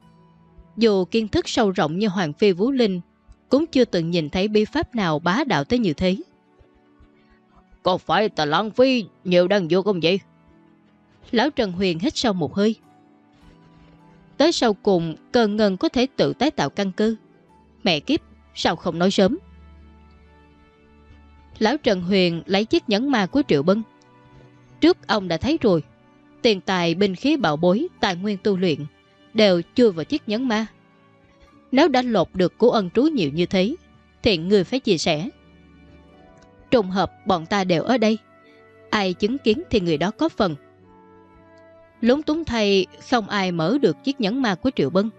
Speaker 1: Dù kiến thức sâu rộng như Hoàng Phi Vũ Linh, cũng chưa từng nhìn thấy bí pháp nào bá đạo tới như thế.
Speaker 2: Có phải ta lãng phí nhiều đăng vô không vậy?
Speaker 1: Lão Trần Huyền hít sâu một hơi. Tới sau cùng, cơn ngân có thể tự tái tạo căn cứ. Mẹ kiếp, sao không nói sớm? Lão Trần Huyền lấy chiếc nhẫn ma của Triệu Bân. Trước ông đã thấy rồi, tiền tài, binh khí bạo bối, tài nguyên tu luyện đều chưa vào chiếc nhẫn ma. Nếu đã lột được của ân trú nhiều như thế, thì người phải chia sẻ. Trùng hợp bọn ta đều ở đây. Ai chứng kiến thì người đó có phần. Lúng túng thay không ai mở được chiếc nhẫn ma của Triệu Bân.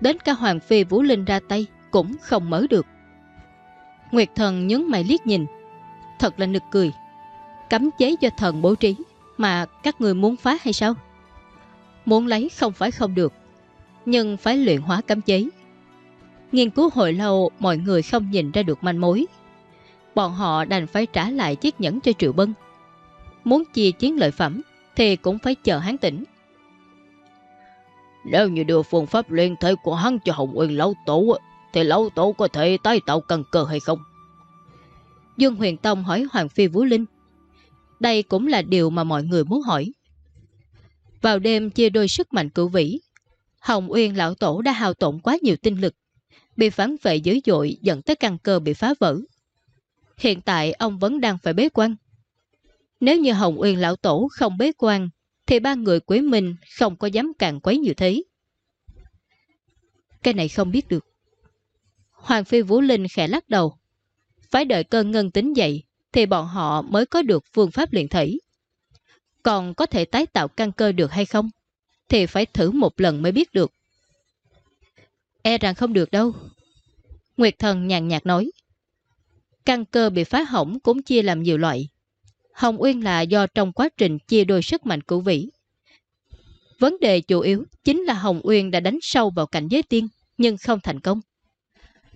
Speaker 1: Đến cả Hoàng Phi Vũ Linh ra tay cũng không mở được. Nguyệt thần nhấn mày liếc nhìn. Thật là nực cười. Cấm chế do thần bố trí mà các người muốn phá hay sao? Muốn lấy không phải không được, nhưng phải luyện hóa cấm chế. Nghiên cứu hồi lâu mọi người không nhìn ra được manh mối. Bọn họ đành phải trả lại chiếc nhẫn cho Triệu Bân. Muốn chia chiến lợi phẩm thì cũng phải chờ hắn tỉnh.
Speaker 2: Nếu như đưa phương pháp luyện thể của hắn cho Hồng Uyên Lão Tổ thì Lão Tổ có thể tái tạo căn cơ hay không?
Speaker 1: Dương Huyền Tông hỏi Hoàng Phi Vũ Linh. Đây cũng là điều mà mọi người muốn hỏi. Vào đêm chia đôi sức mạnh cửu vĩ, Hồng Uyên Lão Tổ đã hao tổn quá nhiều tinh lực, bị phán vệ dữ dội dẫn tới căn cơ bị phá vỡ. Hiện tại ông vẫn đang phải bế quan. Nếu như Hồng Uyên Lão Tổ không bế quan, thì ba người Quế Minh không có dám càng quấy như thế. Cái này không biết được. Hoàng Phi Vũ Linh khẽ lắc đầu. Phải đợi cơn ngân tính dậy thì bọn họ mới có được phương pháp luyện thể. Còn có thể tái tạo căn cơ được hay không? Thì phải thử một lần mới biết được. E rằng không được đâu. Nguyệt thần nhàn nhạt nói. Căn cơ bị phá hỏng cũng chia làm nhiều loại. Hồng Uyên là do trong quá trình chia đôi sức mạnh cửu vĩ. Vấn đề chủ yếu chính là Hồng Uyên đã đánh sâu vào cảnh giới tiên nhưng không thành công.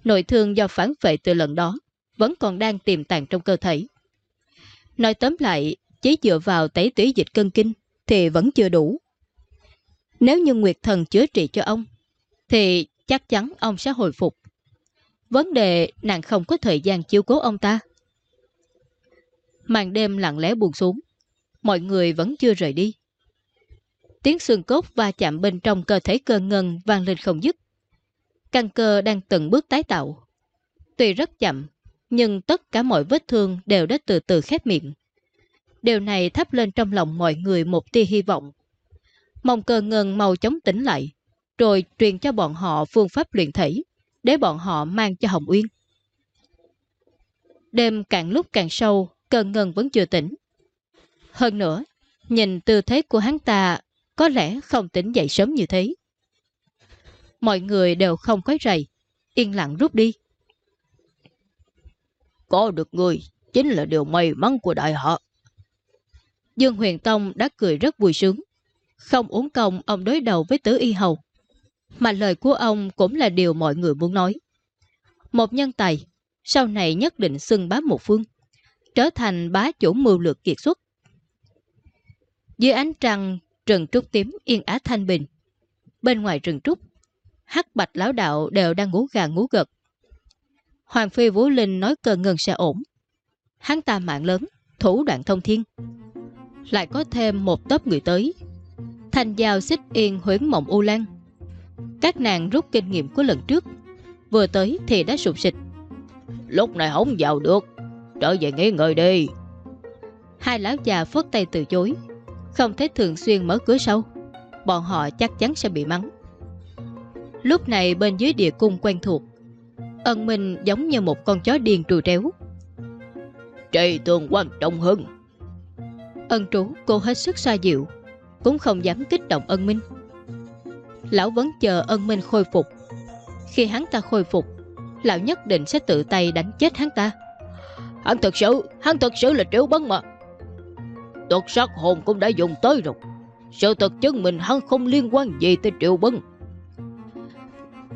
Speaker 1: Nội thương do phản vệ từ lần đó vẫn còn đang tiềm tàng trong cơ thể. Nói tóm lại, chỉ dựa vào tẩy tủy dịch cân kinh thì vẫn chưa đủ. Nếu như Nguyệt Thần chữa trị cho ông, thì chắc chắn ông sẽ hồi phục. Vấn đề nàng không có thời gian chiếu cố ông ta. Màn đêm lặng lẽ buồn xuống, mọi người vẫn chưa rời đi. Tiếng xương cốt va chạm bên trong cơ thể cơ ngân vang lên không dứt. Căn cơ đang từng bước tái tạo. Tuy rất chậm, nhưng tất cả mọi vết thương đều đã từ từ khép miệng. Điều này thắp lên trong lòng mọi người một tia hy vọng. Mong cơ ngân mau chóng tỉnh lại, rồi truyền cho bọn họ phương pháp luyện thể, để bọn họ mang cho Hồng Uyên. Đêm càng lúc càng sâu, cơ ngân vẫn chưa tỉnh. Hơn nữa, nhìn tư thế của hắn ta có lẽ không tỉnh dậy sớm như thế. Mọi người đều không có rầy, yên lặng rút đi.
Speaker 2: Có được người chính là điều may mắn của đại họ.
Speaker 1: Dương Huyền Tông đã cười rất vui sướng. Không uống công ông đối đầu với tứ y hầu. Mà lời của ông cũng là điều mọi người muốn nói. Một nhân tài, sau này nhất định xưng bá một phương, trở thành bá chủ mưu lược kiệt xuất. Dưới ánh trăng, rừng trúc tím yên á thanh bình. Bên ngoài rừng trúc, hắc bạch lão đạo đều đang ngủ gà ngủ gật. Hoàng Phi Vũ Linh nói cờ ngừng sẽ ổn. Hắn ta mạng lớn, thủ đoạn thông thiên. Lại có thêm một tớp người tới. Thành giao xích yên huyến mộng U Lan. Các nàng rút kinh nghiệm của lần trước. Vừa tới thì đã sụp xịt.
Speaker 2: Lúc này không vào được. Trở về nghỉ ngơi đi.
Speaker 1: Hai lão già phớt tay từ chối. Không thể thường xuyên mở cửa sau. Bọn họ chắc chắn sẽ bị mắng. Lúc này bên dưới địa cung quen thuộc Ân Minh giống như một con chó điên trù tréo.
Speaker 2: Trị tường quan trọng hơn.
Speaker 1: Ân trú cô hết sức xoa dịu, cũng không dám kích động ân minh. Lão vẫn chờ ân minh khôi phục. Khi hắn ta khôi phục, lão nhất định sẽ tự tay đánh chết hắn ta.
Speaker 2: Hắn thật sự, hắn thật sự là triệu bấn mà. Tuật sát hồn cũng đã dùng tới rồi. Sự thật chứng minh hắn không liên quan gì tới triệu bấn.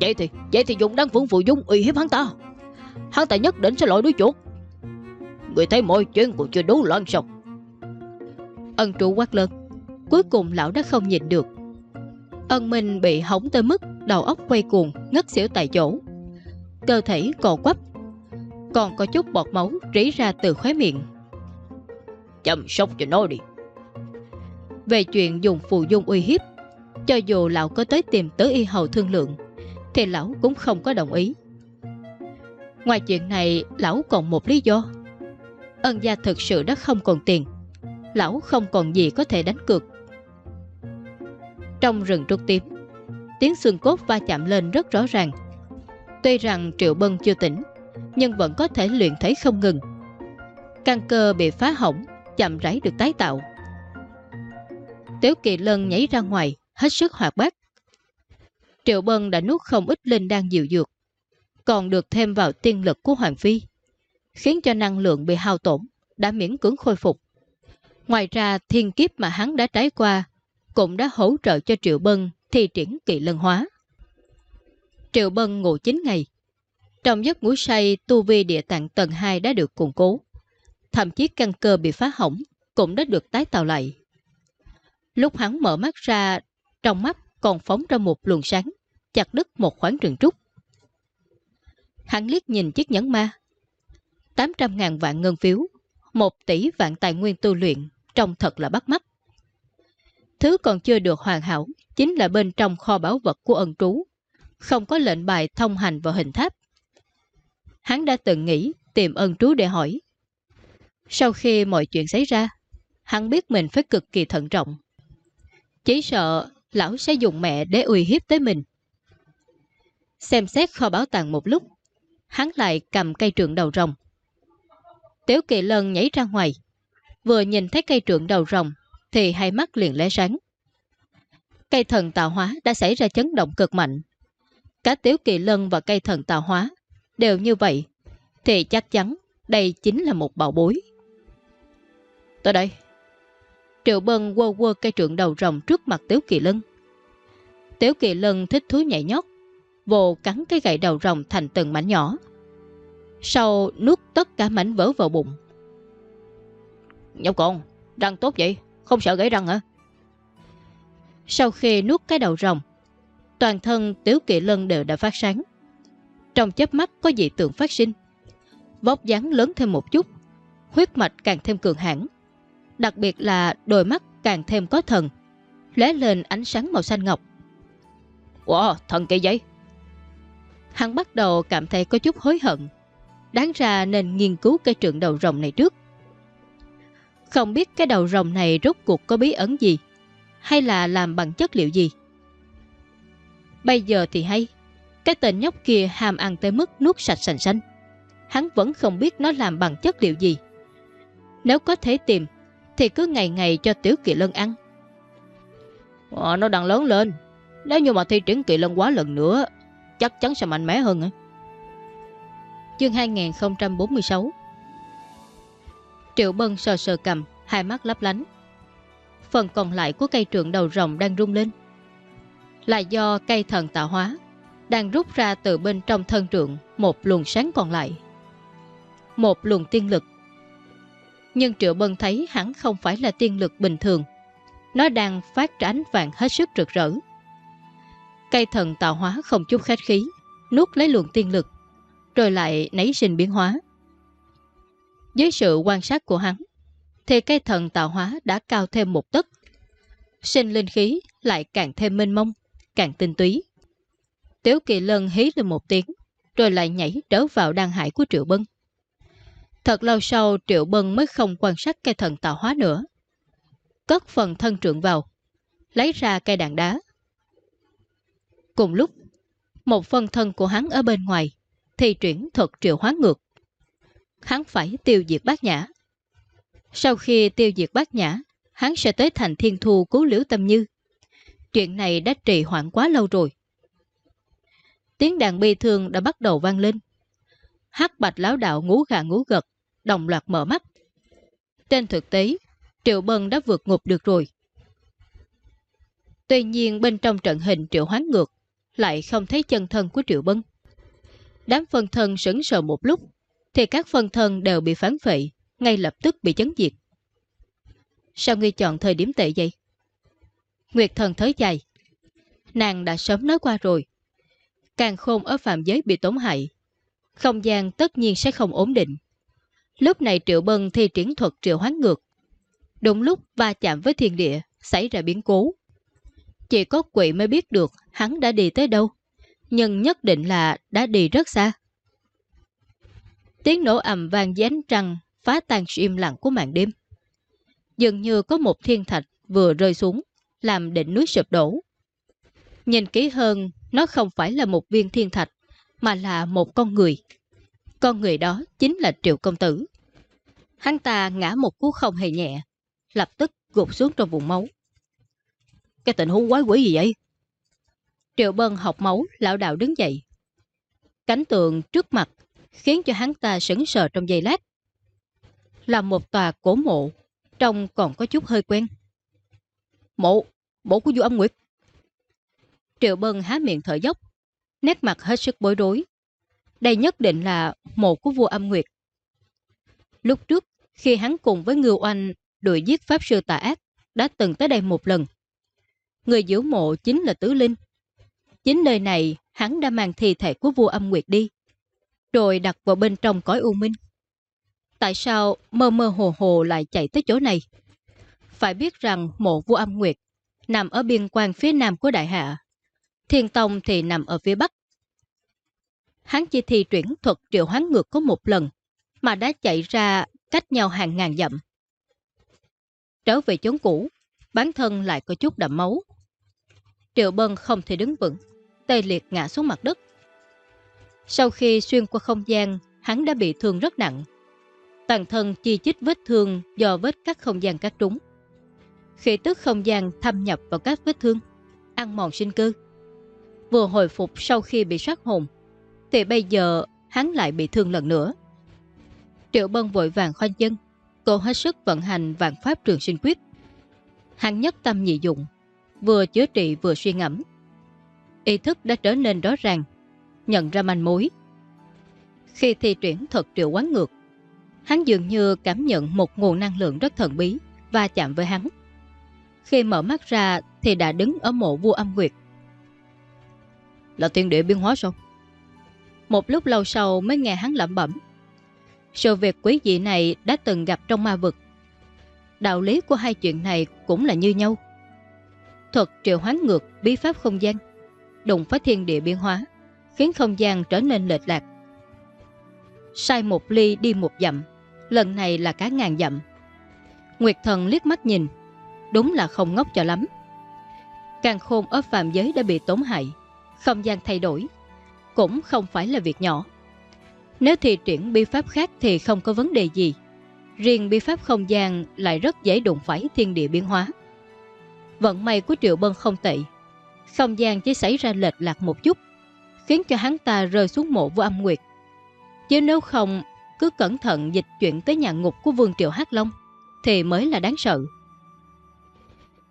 Speaker 2: Vậy thì, vậy thì dùng đăng phượng phụ dung uy hiếp hắn ta. Hắn ta nhất định sẽ lội đuôi chuột. Người thấy mọi chuyện cũng chưa đủ loạn sao.
Speaker 1: Ân trụ quát lớn. Cuối cùng lão đã không nhịn được. Ân Minh bị hỏng tới mức đầu óc quay cuồng, ngất xỉu tại chỗ. Cơ thể cò quắp, còn có chút bọt máu rỉ ra từ khóe miệng.
Speaker 2: Chăm sóc cho nó đi.
Speaker 1: Về chuyện dùng phù dung uy hiếp, cho dù lão có tới tìm tứ y hầu thương lượng, thì lão cũng không có đồng ý. Ngoài chuyện này, lão còn một lý do. Ân gia thực sự đã không còn tiền. Lão không còn gì có thể đánh cược. Trong rừng trúc tím, tiếng xương cốt va chạm lên rất rõ ràng. Tuy rằng Triệu Bân chưa tỉnh, nhưng vẫn có thể luyện thấy không ngừng. Căn cơ bị phá hỏng, chậm rãi được tái tạo. Tiếu Kỳ Lân nhảy ra ngoài, hết sức hoạt bát. Triệu Bân đã nuốt không ít linh đang dịu dược, còn được thêm vào tiên lực của Hoàng Phi, khiến cho năng lượng bị hao tổn, đã miễn cưỡng khôi phục. Ngoài ra thiên kiếp mà hắn đã trải qua cũng đã hỗ trợ cho Triệu Bân thi triển kỳ lân hóa. Triệu Bân ngủ 9 ngày. Trong giấc ngủ say, tu vi địa tạng tầng 2 đã được củng cố. Thậm chí căn cơ bị phá hỏng cũng đã được tái tạo lại. Lúc hắn mở mắt ra, trong mắt còn phóng ra một luồng sáng, chặt đứt một khoảng rừng trúc. Hắn liếc nhìn chiếc nhẫn ma. 800.000 vạn ngân phiếu, 1 tỷ vạn tài nguyên tu luyện, trông thật là bắt mắt. Thứ còn chưa được hoàn hảo chính là bên trong kho bảo vật của ân trú, không có lệnh bài thông hành vào hình tháp. Hắn đã từng nghĩ tìm ân trú để hỏi. Sau khi mọi chuyện xảy ra, hắn biết mình phải cực kỳ thận trọng. Chỉ sợ lão sẽ dùng mẹ để uy hiếp tới mình. Xem xét kho bảo tàng một lúc, hắn lại cầm cây trượng đầu rồng. Tiếu kỳ lân nhảy ra ngoài, vừa nhìn thấy cây trượng đầu rồng thì hai mắt liền lé sáng. Cây thần tạo hóa đã xảy ra chấn động cực mạnh. Cả Tiếu Kỳ Lân và cây thần tạo hóa đều như vậy, thì chắc chắn đây chính là một bảo bối. Tới đây. Triệu Bân quơ quơ cây trượng đầu rồng trước mặt Tiếu Kỳ Lân. Tiếu Kỳ Lân thích thú nhảy nhót, vô cắn cái gậy đầu rồng thành từng mảnh nhỏ. Sau nuốt tất cả mảnh vỡ vào bụng. Nhóc con, răng tốt vậy, không sợ gãy răng hả? Sau khi nuốt cái đầu rồng, toàn thân Tiếu Kỵ Lân đều đã phát sáng. Trong chớp mắt có dị tượng phát sinh. Vóc dáng lớn thêm một chút, huyết mạch càng thêm cường hãn. Đặc biệt là đôi mắt càng thêm có thần, lóe lên ánh sáng màu xanh ngọc. Wow, thần kỳ vậy! Hắn bắt đầu cảm thấy có chút hối hận. Đáng ra nên nghiên cứu cây trượng đầu rồng này trước. Không biết cái đầu rồng này rốt cuộc có bí ẩn gì, hay là làm bằng chất liệu gì. Bây giờ thì hay, cái tên nhóc kia hàm ăn tới mức nuốt sạch sành xanh. Hắn vẫn không biết nó làm bằng chất liệu gì. Nếu có thể tìm, thì cứ ngày ngày cho Tiểu Kỳ Lân ăn. À, nó đang lớn lên. Nếu như mà thi triển Kỳ Lân quá lần nữa, chắc chắn sẽ mạnh mẽ hơn. Chương 2046 Triệu Bân sờ sờ cầm, hai mắt lấp lánh. Phần còn lại của cây trượng đầu rồng đang rung lên. Là do cây thần tạo hóa đang rút ra từ bên trong thân trượng một luồng sáng còn lại. Một luồng tiên lực. Nhưng Triệu Bân thấy hẳn không phải là tiên lực bình thường. Nó đang phát ra ánh vàng hết sức rực rỡ. Cây thần tạo hóa không chút khách khí, nuốt lấy luồng tiên lực, rồi lại nấy sinh biến hóa. Dưới sự quan sát của hắn, thì cây thần tạo hóa đã cao thêm một tấc. Sinh linh khí lại càng thêm mênh mông, càng tinh túy. Tiếu kỳ lân hí lên một tiếng, rồi lại nhảy trở vào đan hải của Triệu Bân. Thật lâu sau Triệu Bân mới không quan sát cây thần tạo hóa nữa. Cất phần thân trượng vào, lấy ra cây đạn đá. Cùng lúc, một phần thân của hắn ở bên ngoài thì chuyển thuật triệu hóa ngược. Hắn phải tiêu diệt bát nhã. Sau khi tiêu diệt bát nhã, hắn sẽ tới thành thiên thu cứu liễu tâm như. Chuyện này đã trì hoãn quá lâu rồi. Tiếng đàn bi thương đã bắt đầu vang lên. hắc bạch lão đạo ngú gà ngú gật, đồng loạt mở mắt. Trên thực tế, Triệu Bân đã vượt ngục được rồi. Tuy nhiên bên trong trận hình Triệu Hoán ngược lại không thấy chân thân của Triệu Bân. Đám phân thân sững sờ một lúc, thì các phân thân đều bị phán phệ, ngay lập tức bị chấn diệt. Sao ngươi chọn thời điểm tệ vậy? Nguyệt thần thới dài. Nàng đã sớm nói qua rồi. Càng khôn ở phạm giới bị tổn hại. Không gian tất nhiên sẽ không ổn định. Lúc này Triệu Bân thi triển thuật triệu hoán ngược. Đúng lúc va chạm với thiên địa, xảy ra biến cố. Chỉ có quỷ mới biết được hắn đã đi tới đâu. Nhưng nhất định là đã đi rất xa. Tiếng nổ ầm vang dán trăng phá tan sự im lặng của màn đêm. Dường như có một thiên thạch vừa rơi xuống, làm đỉnh núi sụp đổ. Nhìn kỹ hơn, nó không phải là một viên thiên thạch, mà là một con người. Con người đó chính là Triệu Công Tử. Hắn ta ngã một cú không hề nhẹ, lập tức gục xuống trong vùng máu.
Speaker 2: Cái tình huống quái quỷ gì vậy?
Speaker 1: Triệu Bân học máu, lão đạo đứng dậy. Cánh tượng trước mặt khiến cho hắn ta sững sờ trong giây lát. Là một tòa cổ mộ, trông còn có chút hơi quen.
Speaker 2: Mộ, mộ của vua âm nguyệt.
Speaker 1: Triệu Bân há miệng thở dốc, nét mặt hết sức bối rối. Đây nhất định là mộ của vua âm nguyệt. Lúc trước, khi hắn cùng với Ngưu Oanh đuổi giết Pháp Sư Tà Ác, đã từng tới đây một lần. Người giữ mộ chính là Tứ Linh. Chính nơi này, hắn đã mang thi thể của vua âm nguyệt đi, rồi đặt vào bên trong cõi u minh. Tại sao mơ mơ hồ hồ lại chạy tới chỗ này? Phải biết rằng mộ vua âm nguyệt nằm ở biên quan phía nam của đại hạ. Thiên Tông thì nằm ở phía bắc. Hắn chỉ thi chuyển thuật triệu hoán ngược có một lần, mà đã chạy ra cách nhau hàng ngàn dặm. Trở về chốn cũ, bản thân lại có chút đậm máu. Triệu Bân không thể đứng vững, tê liệt ngã xuống mặt đất. Sau khi xuyên qua không gian, hắn đã bị thương rất nặng. Toàn thân chi chích vết thương do vết cắt không gian cắt trúng. Khi tức không gian thâm nhập vào các vết thương, ăn mòn sinh cư. Vừa hồi phục sau khi bị sát hồn, thì bây giờ hắn lại bị thương lần nữa. Triệu Bân vội vàng khoanh chân, cô hết sức vận hành vạn pháp trường sinh quyết. Hắn nhất tâm nhị dụng, vừa chữa trị vừa suy ngẫm. Ý thức đã trở nên rõ ràng, nhận ra manh mối. Khi thi chuyển thuật triệu quán ngược, hắn dường như cảm nhận một nguồn năng lượng rất thần bí và chạm với hắn. Khi mở mắt ra thì đã đứng ở mộ vua âm nguyệt.
Speaker 2: Là tiên địa biến hóa sao?
Speaker 1: Một lúc lâu sau mới nghe hắn lẩm bẩm. Sự việc quý dị này đã từng gặp trong ma vực. Đạo lý của hai chuyện này cũng là như nhau. Thuật triệu hoán ngược bí pháp không gian, đụng với thiên địa biến hóa, khiến không gian trở nên lệch lạc. Sai một ly đi một dặm, lần này là cả ngàn dặm. Nguyệt thần liếc mắt nhìn, đúng là không ngốc cho lắm. Càng khôn ở phạm giới đã bị tổn hại, không gian thay đổi, cũng không phải là việc nhỏ. Nếu thì triển bi pháp khác thì không có vấn đề gì. Riêng bi pháp không gian lại rất dễ đụng phải thiên địa biến hóa. Vận may của Triệu Bân không tệ. Không gian chỉ xảy ra lệch lạc một chút, khiến cho hắn ta rơi xuống mộ vua âm nguyệt. Chứ nếu không, cứ cẩn thận dịch chuyển tới nhà ngục của Vương Triệu Hắc Long, thì mới là đáng sợ.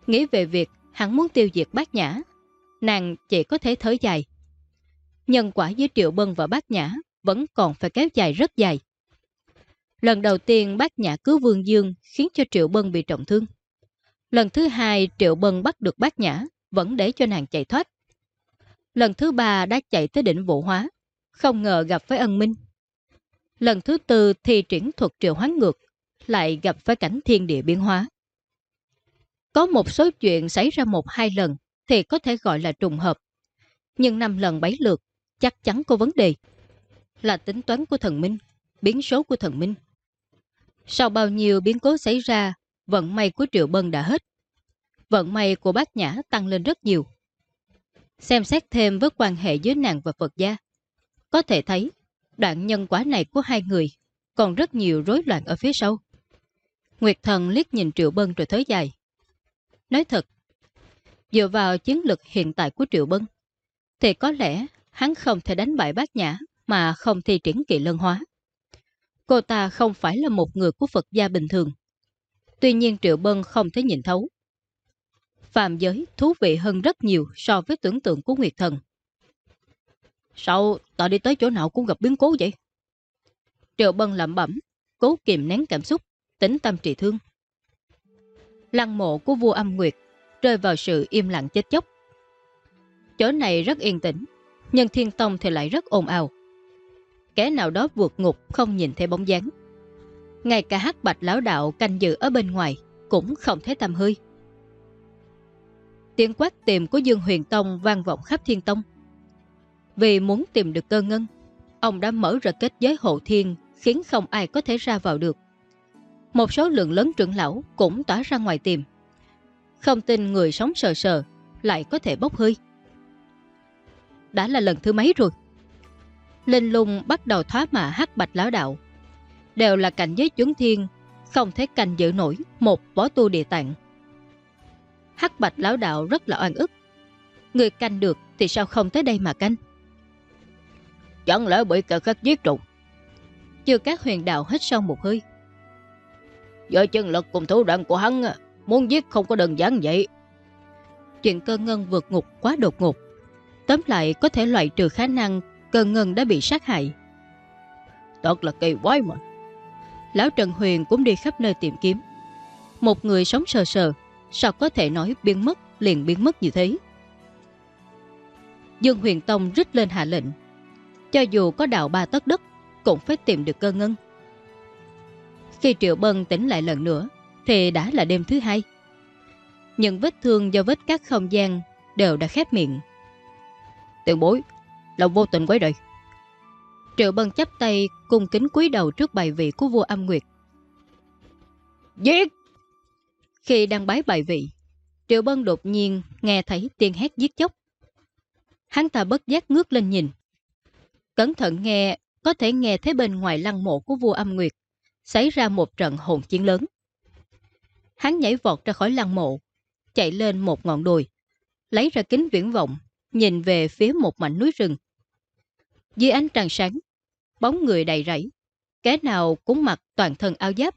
Speaker 1: Nghĩ về việc hắn muốn tiêu diệt bát nhã, nàng chỉ có thể thở dài. Nhân quả với Triệu Bân và bát nhã vẫn còn phải kéo dài rất dài. Lần đầu tiên bác nhã cứu Vương Dương khiến cho Triệu Bân bị trọng thương. Lần thứ hai Triệu Bân bắt được bác nhã vẫn để cho nàng chạy thoát. Lần thứ ba đã chạy tới đỉnh vụ hóa, không ngờ gặp với ân minh. Lần thứ tư thì triển thuật triệu hoán ngược, lại gặp với cảnh thiên địa biến hóa. Có một số chuyện xảy ra một hai lần thì có thể gọi là trùng hợp. Nhưng năm lần bảy lượt chắc chắn có vấn đề là tính toán của thần minh, biến số của thần minh. Sau bao nhiêu biến cố xảy ra, vận may của Triệu Bân đã hết. Vận may của bác Nhã tăng lên rất nhiều. Xem xét thêm với quan hệ giữa nàng và Phật gia. Có thể thấy, đoạn nhân quả này của hai người còn rất nhiều rối loạn ở phía sau. Nguyệt thần liếc nhìn Triệu Bân rồi thới dài. Nói thật, dựa vào chiến lực hiện tại của Triệu Bân, thì có lẽ hắn không thể đánh bại bác Nhã mà không thi triển kỵ lân hóa. Cô ta không phải là một người của Phật gia bình thường. Tuy nhiên Triệu Bân không thể nhìn thấu. Phạm giới thú vị hơn rất nhiều so với tưởng tượng của Nguyệt Thần. Sao ta đi tới chỗ nào cũng gặp biến cố vậy? Triệu Bân lẩm bẩm, cố kìm nén cảm xúc, tính tâm trị thương. Lăng mộ của vua âm Nguyệt rơi vào sự im lặng chết chóc. Chỗ này rất yên tĩnh, nhưng Thiên Tông thì lại rất ồn ào kẻ nào đó vượt ngục không nhìn thấy bóng dáng. Ngay cả hắc bạch lão đạo canh dự ở bên ngoài cũng không thấy tầm hơi. Tiếng quát tìm của Dương Huyền Tông vang vọng khắp thiên tông. Vì muốn tìm được cơ ngân, ông đã mở ra kết giới hộ thiên khiến không ai có thể ra vào được. Một số lượng lớn trưởng lão cũng tỏa ra ngoài tìm. Không tin người sống sờ sờ lại có thể bốc hơi. Đã là lần thứ mấy rồi? Linh lung bắt đầu thoá mạ hắc bạch lão đạo. Đều là cảnh giới chuẩn thiên không thể canh giữ nổi một võ tu địa tạng. Hắc bạch lão đạo rất là oan ức. Người canh được thì sao không tới đây mà canh?
Speaker 2: Chẳng lẽ bị kẻ khác giết rồi?
Speaker 1: Chưa các huyền đạo hết sau một hơi.
Speaker 2: Với chân lực cùng thủ đoạn của hắn, muốn giết không có đơn giản vậy.
Speaker 1: Chuyện cơ ngân vượt ngục quá đột ngột. Tóm lại có thể loại trừ khả năng cơ ngân đã bị sát hại.
Speaker 2: Thật là kỳ quái mà.
Speaker 1: Lão Trần Huyền cũng đi khắp nơi tìm kiếm. Một người sống sờ sờ, sao có thể nói biến mất liền biến mất như thế? Dương Huyền Tông rít lên hạ lệnh. Cho dù có đào ba tất đất, cũng phải tìm được cơ ngân. Khi Triệu Bân tỉnh lại lần nữa, thì đã là đêm thứ hai. Những vết thương do vết cắt không gian đều đã khép miệng.
Speaker 2: Tiền bối, lòng vô tình quấy rầy.
Speaker 1: Triệu Bân chắp tay cung kính cúi đầu trước bài vị của vua âm nguyệt.
Speaker 2: Giết!
Speaker 1: Khi đang bái bài vị, Triệu Bân đột nhiên nghe thấy tiếng hét giết chóc. Hắn ta bất giác ngước lên nhìn. Cẩn thận nghe, có thể nghe thấy bên ngoài lăng mộ của vua âm nguyệt, xảy ra một trận hồn chiến lớn. Hắn nhảy vọt ra khỏi lăng mộ, chạy lên một ngọn đồi, lấy ra kính viễn vọng, nhìn về phía một mảnh núi rừng. Dưới ánh trăng sáng, bóng người đầy rẫy, cái nào cũng mặc toàn thân áo giáp,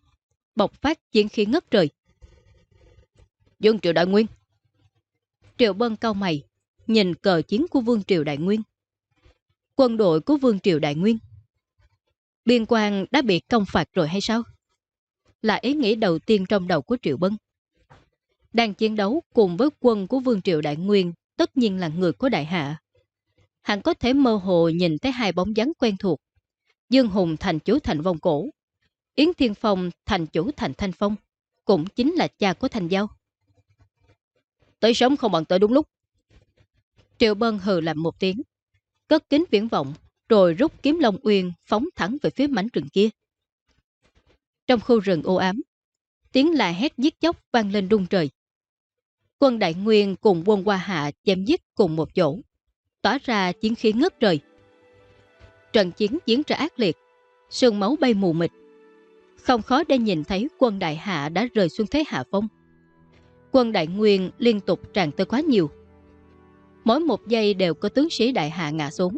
Speaker 1: bộc phát chiến khí ngất trời.
Speaker 2: Dương Triệu Đại Nguyên
Speaker 1: Triệu Bân cao mày, nhìn cờ chiến của Vương Triều Đại Nguyên. Quân đội của Vương Triều Đại Nguyên. Biên quan đã bị công phạt rồi hay sao? Là ý nghĩ đầu tiên trong đầu của Triệu Bân. Đang chiến đấu cùng với quân của Vương triều Đại Nguyên tất nhiên là người của Đại Hạ. Hắn có thể mơ hồ nhìn thấy hai bóng dáng quen thuộc. Dương Hùng thành chủ thành vong cổ. Yến Thiên Phong thành chủ thành Thanh Phong. Cũng chính là cha của Thành Giao.
Speaker 2: Tới sớm không bằng tới đúng lúc.
Speaker 1: Triệu Bân hừ làm một tiếng. Cất kính viễn vọng. Rồi rút kiếm Long Uyên phóng thẳng về phía mảnh rừng kia. Trong khu rừng ô ám. Tiếng là hét giết chóc vang lên rung trời. Quân Đại Nguyên cùng quân Hoa Hạ chém giết cùng một chỗ tỏa ra chiến khí ngất trời. Trận chiến diễn ra ác liệt, sương máu bay mù mịt. Không khó để nhìn thấy quân đại hạ đã rời xuống thế hạ phong. Quân đại nguyên liên tục tràn tới quá nhiều. Mỗi một giây đều có tướng sĩ đại hạ ngã xuống.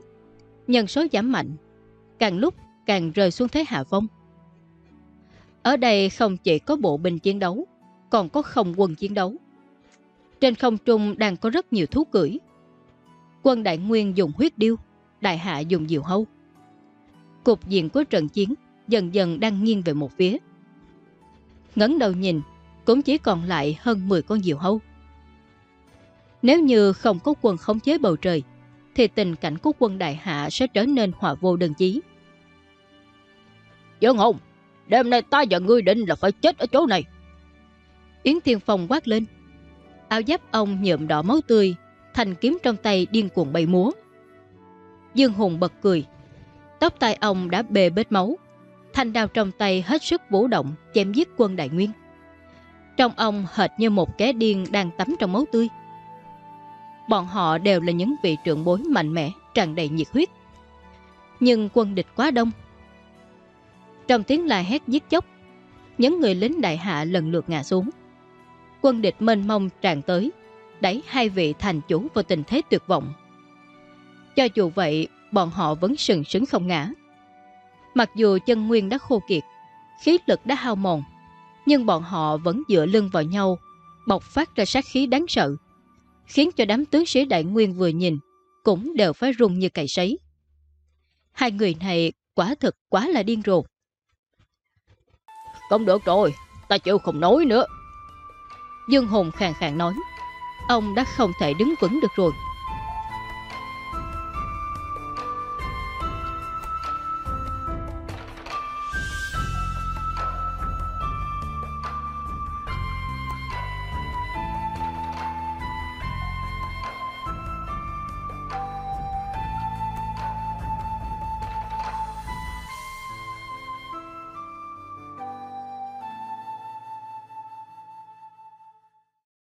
Speaker 1: Nhân số giảm mạnh, càng lúc càng rơi xuống thế hạ vong. Ở đây không chỉ có bộ binh chiến đấu, còn có không quân chiến đấu. Trên không trung đang có rất nhiều thú cưỡi, Quân Đại Nguyên dùng huyết điêu, Đại Hạ dùng diều hâu. Cục diện của trận chiến dần dần đang nghiêng về một phía. Ngấn đầu nhìn, cũng chỉ còn lại hơn 10 con diều hâu. Nếu như không có quân khống chế bầu trời, thì tình cảnh của quân Đại Hạ sẽ trở nên hòa vô đơn chí.
Speaker 2: Dương Hùng, đêm nay ta và ngươi định là phải chết ở chỗ này.
Speaker 1: Yến Thiên Phong quát lên. Áo giáp ông nhuộm đỏ máu tươi thanh kiếm trong tay điên cuồng bay múa. Dương Hùng bật cười. Tóc tai ông đã bề bết máu. Thanh đao trong tay hết sức vũ động chém giết quân đại nguyên. Trong ông hệt như một kẻ điên đang tắm trong máu tươi. Bọn họ đều là những vị trưởng bối mạnh mẽ, tràn đầy nhiệt huyết. Nhưng quân địch quá đông. Trong tiếng la hét giết chóc, những người lính đại hạ lần lượt ngã xuống. Quân địch mênh mông tràn tới, đẩy hai vị thành chủ vào tình thế tuyệt vọng. Cho dù vậy, bọn họ vẫn sừng sững không ngã. Mặc dù chân nguyên đã khô kiệt, khí lực đã hao mòn, nhưng bọn họ vẫn dựa lưng vào nhau, bộc phát ra sát khí đáng sợ, khiến cho đám tướng sĩ đại nguyên vừa nhìn cũng đều phải rung như cày sấy. Hai người này quả thực quá là điên rồ.
Speaker 2: Không được rồi, ta chịu không nói nữa.
Speaker 1: Dương Hùng khàn khàn nói. Ông đã không thể đứng vững được rồi